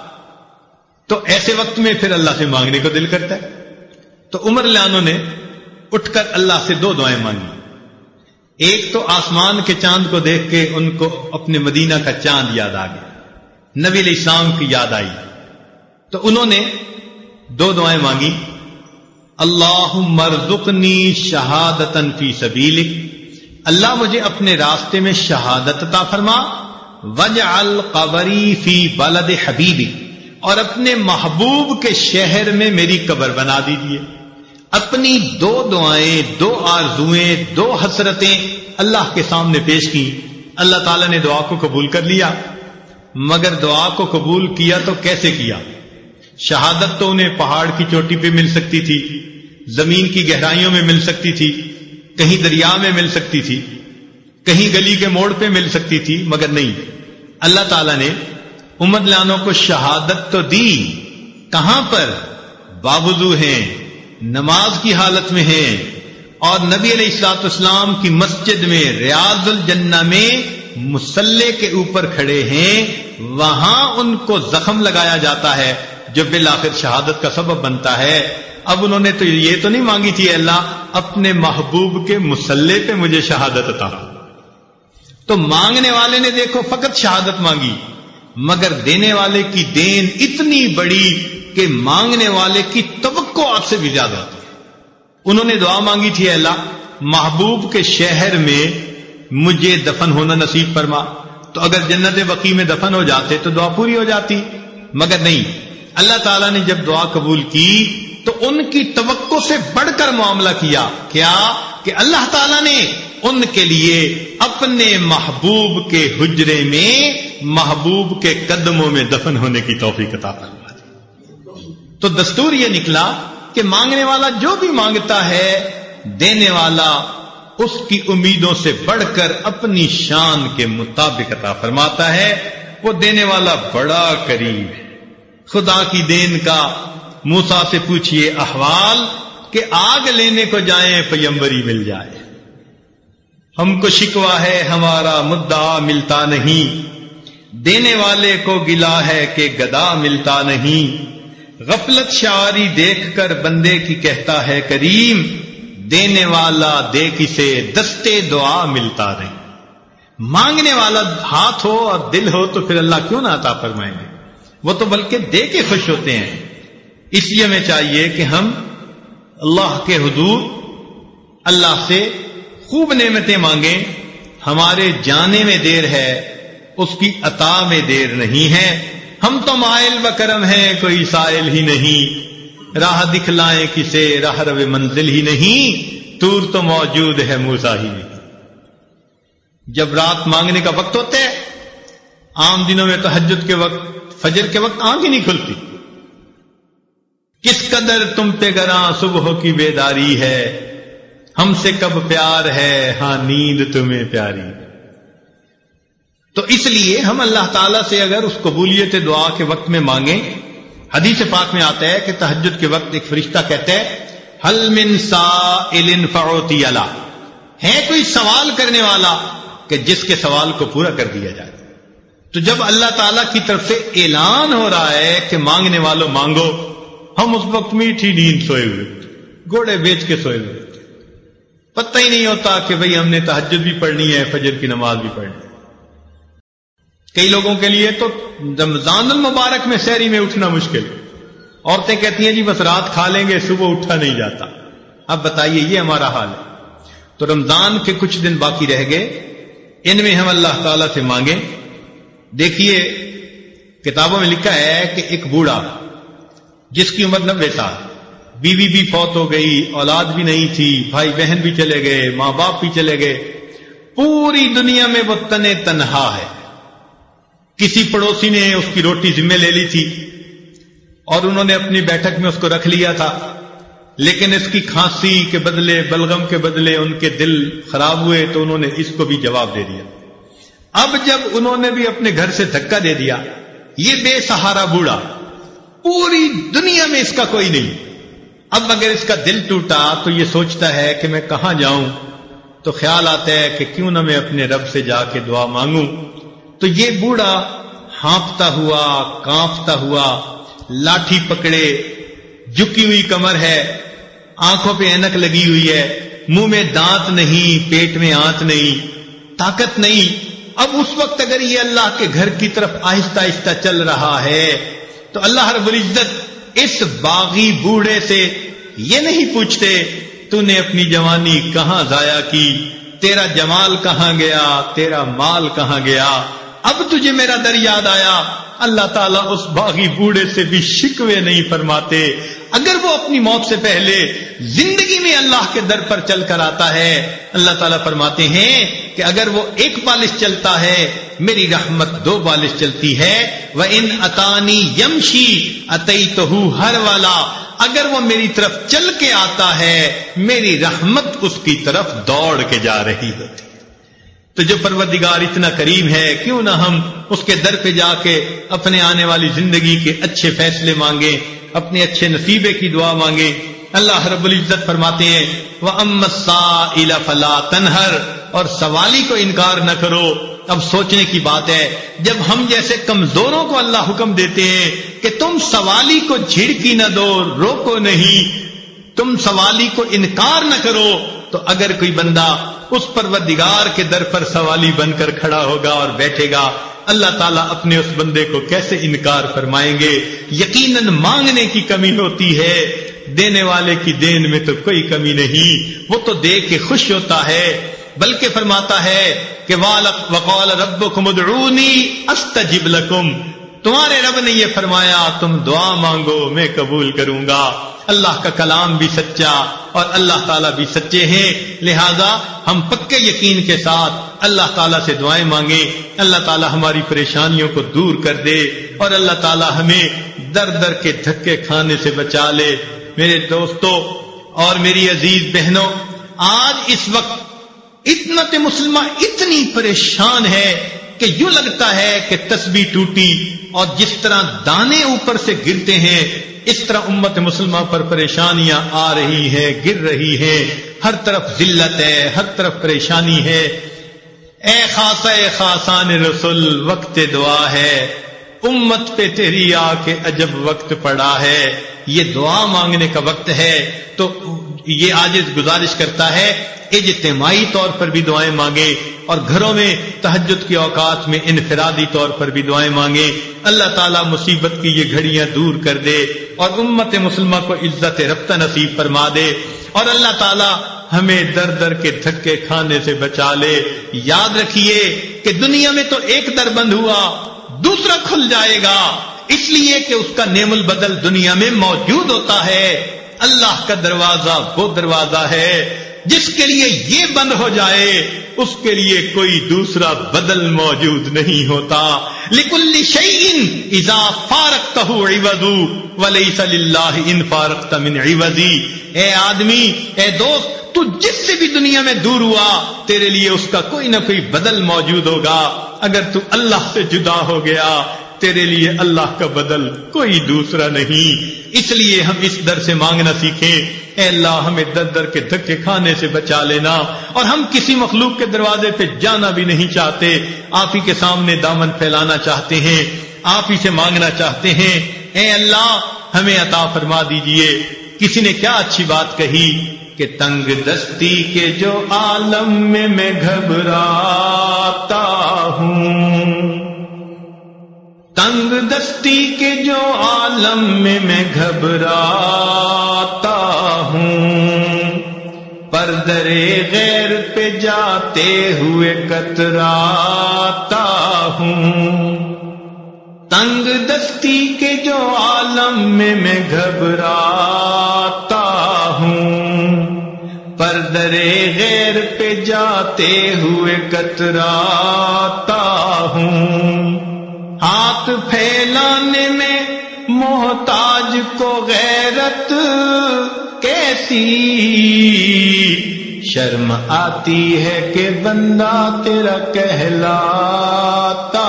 تو ایسے وقت میں پھر اللہ سے مانگنے کو دل کرتا ہے۔ تو عمر لانوں نے اٹھ کر اللہ سے دو دعائیں مانگی۔ ایک تو آسمان کے چاند کو دیکھ کے ان کو اپنے مدینہ کا چاند یاد آ گیا۔ نبی علیہ السلام کی یاد آئی۔ تو انہوں نے دو دعائیں مانگی۔ اللہ مرزقنی شہادت فی سبیلک۔ اللہ مجھے اپنے راستے میں شہادت تا فرما وج القبری فی بلد حبیبی اور اپنے محبوب کے شہر میں میری قبر بنا دیجیے اپنی دو دعائیں، دو آرزویں دو حسرتیں اللہ کے سامنے پیش کی اللہ تعالی نے دعا کو قبول کر لیا۔ مگر دعا کو قبول کیا تو کیسے کیا؟ شہادت تو انہیں پہاڑ کی چوٹی پہ مل سکتی تھی، زمین کی گہرائیوں میں مل سکتی تھی۔ کہیں دریا میں مل سکتی تھی، کہیں گلی کے موڑ پہ مل سکتی تھی، مگر نہیں۔ اللہ تعالی نے امد لانوں کو شہادت تو دی۔ کہاں پر؟ بابزو ہیں، نماز کی حالت میں ہیں۔ اور نبی علیہ السلاط اسلام کی مسجد میں ریاض الجنہ میں مسلح کے اوپر کھڑے ہیں، وہاں ان کو زخم لگایا جاتا ہے، جو بالآخر شہادت کا سبب بنتا ہے۔ اب انہوں نے تو یہ تو نہیں مانگی تھی اللہ، اپنے محبوب کے مسلح پہ مجھے شہادت عطا تو مانگنے والے نے دیکھو فقط شہادت مانگی، مگر دینے والے کی دین اتنی بڑی کہ مانگنے والے کی توقع آپ سے بھی زیادہ ہوتی انہوں نے دعا مانگی تھی اللہ، محبوب کے شہر میں مجھے دفن ہونا نصیب فرما۔ تو اگر جنت وقی میں دفن ہو جاتے تو دعا پوری ہو جاتی، مگر نہیں۔ اللہ تعالیٰ نے جب دعا قبول کی تو ان کی توقع سے بڑھ کر معاملہ کیا۔ کیا؟ کہ اللہ تعالیٰ نے ان کے لیے اپنے محبوب کے حجرے میں محبوب کے قدموں میں دفن ہونے کی توفیق عطا فرما دی تو دستور یہ نکلا کہ مانگنے والا جو بھی مانگتا ہے، دینے والا اس کی امیدوں سے بڑھ کر اپنی شان کے مطابق عطا فرماتا ہے۔ وہ دینے والا بڑا قریب ہے۔ خدا کی دین کا موسا سے پوچھئے احوال کہ آگ لینے کو جائیں پیمبری مل جائے۔ ہم کو شکوا ہے، ہمارا مدعا ملتا نہیں۔ دینے والے کو گلا ہے کہ گدا ملتا نہیں۔ غفلت شعاری دیکھ کر بندے کی کہتا ہے کریم، دینے والا دے کسے دستے دعا ملتا رہے مانگنے والا ہاتھ ہو اور دل ہو تو پھر اللہ کیوں نہ عطا فرمائیں گے وہ تو بلکہ دے کے خوش ہوتے ہیں۔ اس لیے ہمیں چاہیے کہ ہم اللہ کے حضور اللہ سے خوب نعمتیں مانگیں۔ ہمارے جانے میں دیر ہے، اس کی عطا میں دیر نہیں ہے۔ ہم تو مائل و کرم ہیں، کوئی سائل ہی نہیں۔ راہ دکھلائیں کسے، راہ رو منزل ہی نہیں۔ تور تو موجود ہے موسا ہی۔ نہیں جب رات مانگنے کا وقت ہوتا ہے، عام دنوں میں تحجد کے وقت، فجر کے وقت آنکھ ہی نہیں کھلتی۔ کس قدر تم پہ گراں صبح کی بیداری ہے؟ ہم سے کب پیار ہے؟ ہاں نیند تمہیں پیاری تو اس لیے ہم اللہ تعالی سے اگر اس قبولیت دعا کے وقت میں مانگیں، حدیث پاک میں آتا ہے کہ تحجد کے وقت ایک فرشتہ کہتے ہیں حل من سا فروتی ہے کوئی سوال کرنے والا کہ جس کے سوال کو پورا کر دیا جائے؟ تو جب اللہ تعالی کی طرف سے اعلان ہو رہا ہے کہ مانگنے والوں مانگو ہم اس وقت میٹھی نیند سوئے ہوئے، گھوڑے بیچ کے سوئے ہوئے۔ پتہ ہی نہیں ہوتا کہ بھئی ہم نے تحجد بھی پڑھنی ہے، فجر کی نماز بھی پڑھنی ہے۔ کئی لوگوں کے لیے تو رمضان المبارک میں شہری میں اٹھنا مشکل۔ عورتیں کہتی ہیں جی بس رات کھا لیں گے، صبح اٹھا نہیں جاتا۔ اب بتائیے، یہ ہمارا حال ہے۔ تو رمضان کے کچھ دن باقی رہ گئے۔ ان میں ہم اللہ تعالی سے مانگیں۔ دیکھیے، کتابوں میں لکھا ہے کہ ایک بوڑھا جس کی عمر نبے سال۔ بیوی بھی فوت ہو گئی، اولاد بھی نہیں تھی، بھائی بہن بھی چلے گئے، ماں باپ بھی چلے گئے۔ پوری دنیا میں وہ تنے تنہا ہے۔ کسی پڑوسی نے اس کی روٹی ذمہ لے لی تھی اور انہوں نے اپنی بیٹھک میں اس کو رکھ لیا تھا۔ لیکن اس کی کھانسی کے بدلے، بلغم کے بدلے ان کے دل خراب ہوئے تو انہوں نے اس کو بھی جواب دے دیا۔ اب جب انہوں نے بھی اپنے گھر سے دھکا دے دیا، یہ بے سہارا بوڑھا۔ پوری دنیا میں اس کا کوئی نہیں۔ اب اگر اس کا دل ٹوٹا تو یہ سوچتا ہے کہ میں کہاں جاؤں۔ تو خیال آتا ہے کہ کیوں نہ میں اپنے رب سے جا کے دعا مانگوں۔ تو یہ بوڑھا ہانپتا ہوا، کانپتا ہوا، لاٹھی پکڑے، جھکی ہوئی کمر ہے، آنکھوں پہ اینک لگی ہوئی ہے، منہ میں دانت نہیں، پیٹ میں آنت نہیں، طاقت نہیں۔ اب اس وقت اگر یہ اللہ کے گھر کی طرف آہستہ آہستہ چل رہا ہے تو اللہ رب العزت اس باغی بوڑھے سے یہ نہیں پوچھتے تو نے اپنی جوانی کہاں ضائع کی؟ تیرا جمال کہاں گیا؟ تیرا مال کہاں گیا؟ اب تجھے میرا در یاد آیا۔ اللہ تعالیٰ اس باغی بوڑھے سے بھی شکوے نہیں فرماتے۔ اگر وہ اپنی موت سے پہلے زندگی میں اللہ کے در پر چل کر آتا ہے، اللہ تعالیٰ فرماتے ہیں کہ اگر وہ ایک بالش چلتا ہے، میری رحمت دو بالش چلتی ہے۔ وہ ان اطانی یمشی اتئی تو ہر والا۔ اگر وہ میری طرف چل کے آتا ہے، میری رحمت اس کی طرف دوڑ کے جا رہی ہوتی تو جو پروردگار اتنا کریم ہے، کیوں نہ ہم اس کے در پہ جا کے اپنے آنے والی زندگی کے اچھے فیصلے مانگے اپنے اچھے نصیبے کی دعا مانگے۔ اللہ رب العزت فرماتے ہیں وہ امسا فلا تنہر اور سوالی کو انکار نہ کرو۔ اب سوچنے کی بات ہے، جب ہم جیسے کمزوروں کو اللہ حکم دیتے ہیں کہ تم سوالی کو جھڑکی نہ دو، روکو نہیں، تم سوالی کو انکار نہ کرو تو اگر کوئی بندہ اس پروردگار کے در پر سوالی بن کر کھڑا ہوگا اور بیٹھے گا، اللہ تعالیٰ اپنے اس بندے کو کیسے انکار فرمائیں گے؟ یقیناً مانگنے کی کمی ہوتی ہے، دینے والے کی دین میں تو کوئی کمی نہیں، وہ تو دے کے خوش ہوتا ہے، بلکہ فرماتا ہے کہ وقال رب ادعونی استجب لکم تمہارے رب نے یہ فرمایا، تم دعا مانگو، میں قبول کروں گا۔ اللہ کا کلام بھی سچا اور اللہ تعالیٰ بھی سچے ہیں۔ لہذا ہم پکے یقین کے ساتھ اللہ تعالیٰ سے دعائیں مانگے اللہ تعالیٰ ہماری پریشانیوں کو دور کر دے اور اللہ تعالیٰ ہمیں در در کے دھکے کھانے سے بچا لے۔ میرے دوستوں اور میری عزیز بہنوں، آج اس وقت اتنا مسلمہ اتنی پریشان ہے کہ یوں لگتا ہے کہ تسبیح ٹوٹی اور جس طرح دانے اوپر سے گرتے ہیں، اس طرح امت مسلمہ پر پریشانیاں آ رہی ہیں، گر رہی ہیں۔ ہر طرف ذلت ہے، ہر طرف پریشانی ہے۔ اے خاص خاصان رسول، وقت دعا ہے۔ امت پہ تیری آ کے عجب وقت پڑا ہے، یہ دعا مانگنے کا وقت ہے۔ تو یہ آج گزارش کرتا ہے، اجتماعی طور پر بھی دعائیں مانگے اور گھروں میں تحجد کے اوقات میں انفرادی طور پر بھی دعائیں مانگے۔ اللہ تعالیٰ مصیبت کی یہ گھڑیاں دور کر دے اور امت مسلمہ کو عزت رفتہ نصیب فرما دے۔ اور اللہ تعالیٰ ہمیں در در کے دھکے کھانے سے بچا لے۔ یاد رکھیے کہ دنیا میں تو ایک در بند ہوا۔ دوسرا کھل جائے گا۔ اس لیے کہ اس کا نیم البدل دنیا میں موجود ہوتا ہے۔ اللہ کا دروازہ وہ دروازہ ہے جس کے لیے یہ بند ہو جائے۔ اس کے لیے کوئی دوسرا بدل موجود نہیں ہوتا۔ لکل شعین ازا فارق تہو ولی صلی اللہ ان فارق تمن عوضی۔ اے آدمی، اے دوست تو جس سے بھی دنیا میں دور ہوا، تیرے لیے اس کا کوئی نہ کوئی بدل موجود ہوگا۔ اگر تو اللہ سے جدا ہو گیا، تیرے لیے اللہ کا بدل کوئی دوسرا نہیں۔ اس لیے ہم اس در سے مانگنا سیکھیں۔ اے اللہ، ہمیں در در کے دھکے کھانے سے بچا لینا۔ اور ہم کسی مخلوق کے دروازے پہ جانا بھی نہیں چاہتے۔ آپ ہی کے سامنے دامن پھیلانا چاہتے ہیں۔ آپ ہی سے مانگنا چاہتے ہیں۔ اے اللہ، ہمیں عطا فرما دیجیے۔ کسی نے کیا اچھی بات کہی؟ کہ تنگ دستی کے جو عالم میں میں گھبراتا ہوں۔ تنگ دستی کے جو عالم میں میں گھبراتا ہوں۔ پردرے غیر پہ جاتے ہوئے کتراتا ہوں۔ تنگ دستی کے جو عالم میں میں گھبراتا ہوں۔ پردرے غیر پہ جاتے ہوئے کتراتا ہوں۔ ہاتھ پھیلانے میں محتاج کو غیرت کیسی؟ شرم آتی ہے کہ بندہ تیرا کہلاتا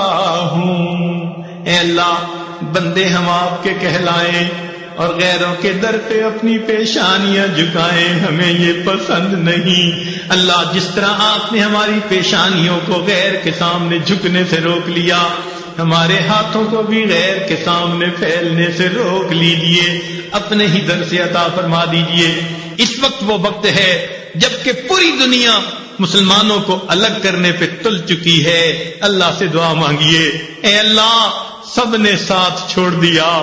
ہوں۔ اے اللہ، بندے ہم آپ کے کہلائیں اور غیروں کے در پہ اپنی پیشانیاں جھکائیں، ہمیں یہ پسند نہیں۔ اللہ، جس طرح آپ نے ہماری پیشانیوں کو غیر کے سامنے جھکنے سے روک لیا، ہمارے ہاتھوں کو بھی غیر کے سامنے پھیلنے سے روک لیجیے اپنے ہی در سے عطا فرما دیجیے اس وقت وہ وقت ہے جبکہ پوری دنیا مسلمانوں کو الگ کرنے پہ تل چکی ہے۔ اللہ سے دعا مانگیے۔ اے اللہ، سب نے ساتھ چھوڑ دیا۔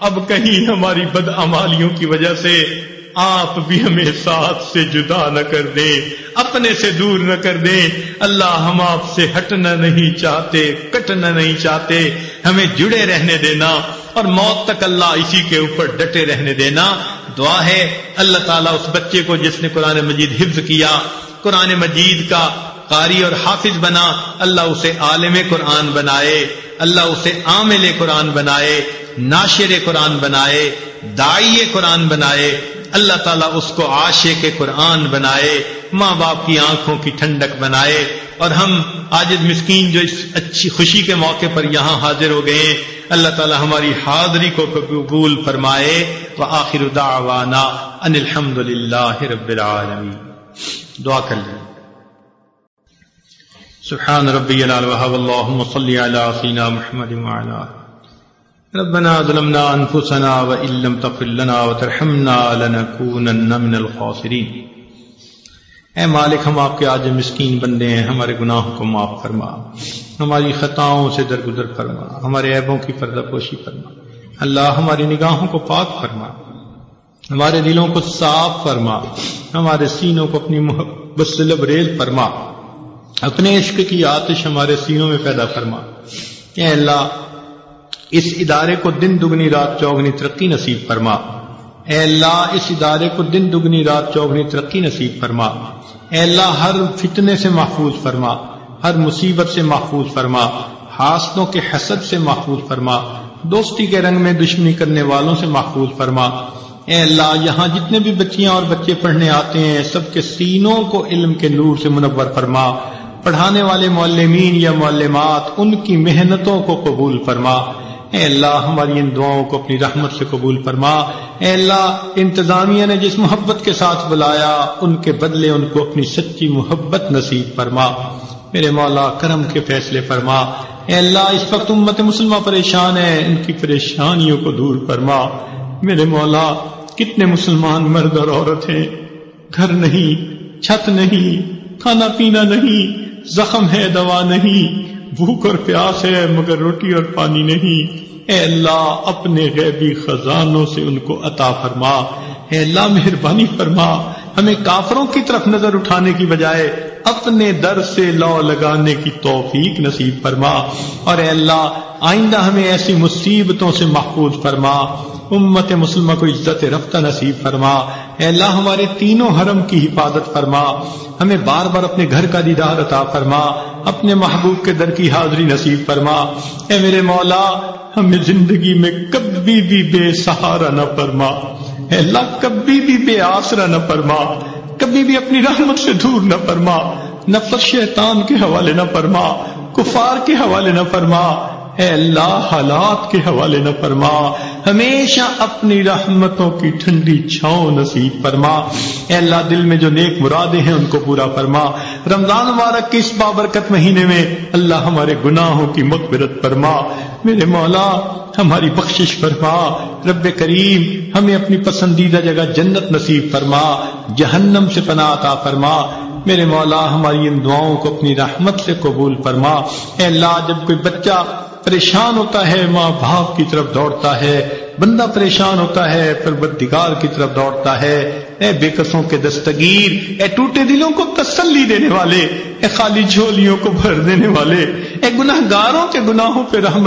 اب کہیں ہماری بد امالیوں کی وجہ سے آپ بھی ہمیں ساتھ سے جدا نہ کر دیں، اپنے سے دور نہ کر دیں۔ اللہ ہم آپ سے ہٹنا نہیں چاہتے، کٹنا نہیں چاہتے۔ ہمیں جڑے رہنے دینا اور موت تک اللہ اسی کے اوپر ڈٹے رہنے دینا۔ دعا ہے، اللہ تعالیٰ اس بچے کو جس نے قرآن مجید حفظ کیا قرآن مجید کا قاری اور حافظ بنا، اللہ اسے عالم قرآن بنائے، اللہ اسے عامل قرآن بنائے، ناشر قرآن بنائے دائی قرآن بنائے، اللہ تعالیٰ اس کو آشے کے قرآن بنائے ماں باپ کی آنکھوں کی ٹھنڈک بنائے، اور ہم آجد مسکین جو اس اچھی خوشی کے موقع پر یہاں حاضر ہو گئے اللہ تعالیٰ ہماری حاضری کو قبول فرمائے و آخر دعوانا ان الحمد للہ رب العالمین۔ دعا کر لیں۔ سبحان ربی اللہم صلی علی سینا محمد وعلا۔ ربنا ظلمنا انفسنا وان لم تغفر لنا وترحمنا لنكونن من الخاسرين اے مالک، ہم آپ کے آج مسکین بندے ہیں، ہمارے گناہوں کو معاف فرما۔ ہماری خطاؤں سے درگزر فرما۔ ہمارے عیبوں کی پردہ پوشی فرما۔ اللہ ہماری نگاہوں کو پاک فرما۔ ہمارے دلوں کو صاف فرما، ہمارے سینوں کو اپنی محبت سے لبریز فرما۔ اپنے عشق کی آتش ہمارے سینوں میں پیدا فرما۔ اے اللہ، اس ادارے کو دن دگنی رات چوگنی ترقی نصیب فرما۔ اے اللہ، اس ادارے کو دن دگنی رات چوگنی ترقی نصیب فرما۔ اے اللہ، ہر فتنے سے محفوظ فرما، ہر مصیبت سے محفوظ فرما حاصلوں کے حسد سے محفوظ فرما، دوستی کے رنگ میں دشمنی کرنے والوں سے محفوظ فرما۔ اے اللہ، یہاں جتنے بھی بچیاں اور بچے پڑھنے آتے ہیں، سب کے سینوں کو علم کے نور سے منور فرما۔ پڑھانے والے معلمین یا معلمات، ان کی محنتوں کو قبول فرما۔ اے اللہ، ہماری ان دعاؤں کو اپنی رحمت سے قبول فرما۔ اے اللہ، انتظامیہ نے جس محبت کے ساتھ بلایا، ان کے بدلے ان کو اپنی سچی محبت نصیب فرما۔ میرے مولا، کرم کے فیصلے فرما۔ اے اللہ، اس وقت امت مسلمہ پریشان ہے، ان کی پریشانیوں کو دور فرما۔ میرے مولا، کتنے مسلمان مرد اور عورت ہیں۔ گھر نہیں، چھت نہیں، کھانا پینا نہیں، زخم ہے، دوا نہیں۔ بھوک اور پیاس ہے، مگر روٹی اور پانی نہیں۔ اے اللہ، اپنے غیبی خزانوں سے ان کو عطا فرما۔ اے اللہ، مہربانی فرما۔ ہمیں کافروں کی طرف نظر اٹھانے کی بجائے اپنے در سے لو لگانے کی توفیق نصیب فرما۔ اور اے اللہ، آئندہ ہمیں ایسی مصیبتوں سے محفوظ فرما۔ امت مسلمہ کو عزت رفتہ نصیب فرما۔ اے اللہ، ہمارے تینوں حرم کی حفاظت فرما۔ ہمیں بار بار اپنے گھر کا دیدار عطا فرما۔ اپنے محبوب کے در کی حاضری نصیب فرما۔ اے میرے مولا، ہمیں زندگی میں کبھی بھی بے سہارا نہ فرما۔ اے اللہ، کبھی بھی بے آسرا نہ فرما۔ کبھی بھی اپنی رحمت سے دور نہ فرما۔ نفر شیطان کے حوالے نہ فرما۔ کفار کے حوالے نہ فرما۔ اے اللہ، حالات کے حوالے نہ فرما۔ ہمیشہ اپنی رحمتوں کی ٹھنڈی چھاؤں نصیب فرما۔ اے اللہ، دل میں جو نیک مرادیں ہیں، ان کو پورا فرما۔ رمضان مبارک کے اس بابرکت مہینے میں اللہ ہمارے گناہوں کی مغفرت فرما۔ میرے مولا، ہماری بخشش فرما۔ رب کریم، ہمیں اپنی پسندیدہ جگہ جنت نصیب فرما۔ جہنم سے پناہ عطا فرما۔ میرے مولا، ہماری ان دعاؤں کو اپنی رحمت سے قبول فرما۔ اے اللہ، جب کوئی بچہ پریشان ہوتا ہے، ماں باپ کی طرف دوڑتا ہے، بندہ پریشان ہوتا ہے پھر بدگار کی طرف دوڑتا ہے۔ اے بے قصوں کے دستگیر، اے ٹوٹے دلوں کو تسلی دینے والے، اے خالی جھولیوں کو بھر دینے والے، اے گناہ گاروں کے گناہوں پہ رحمت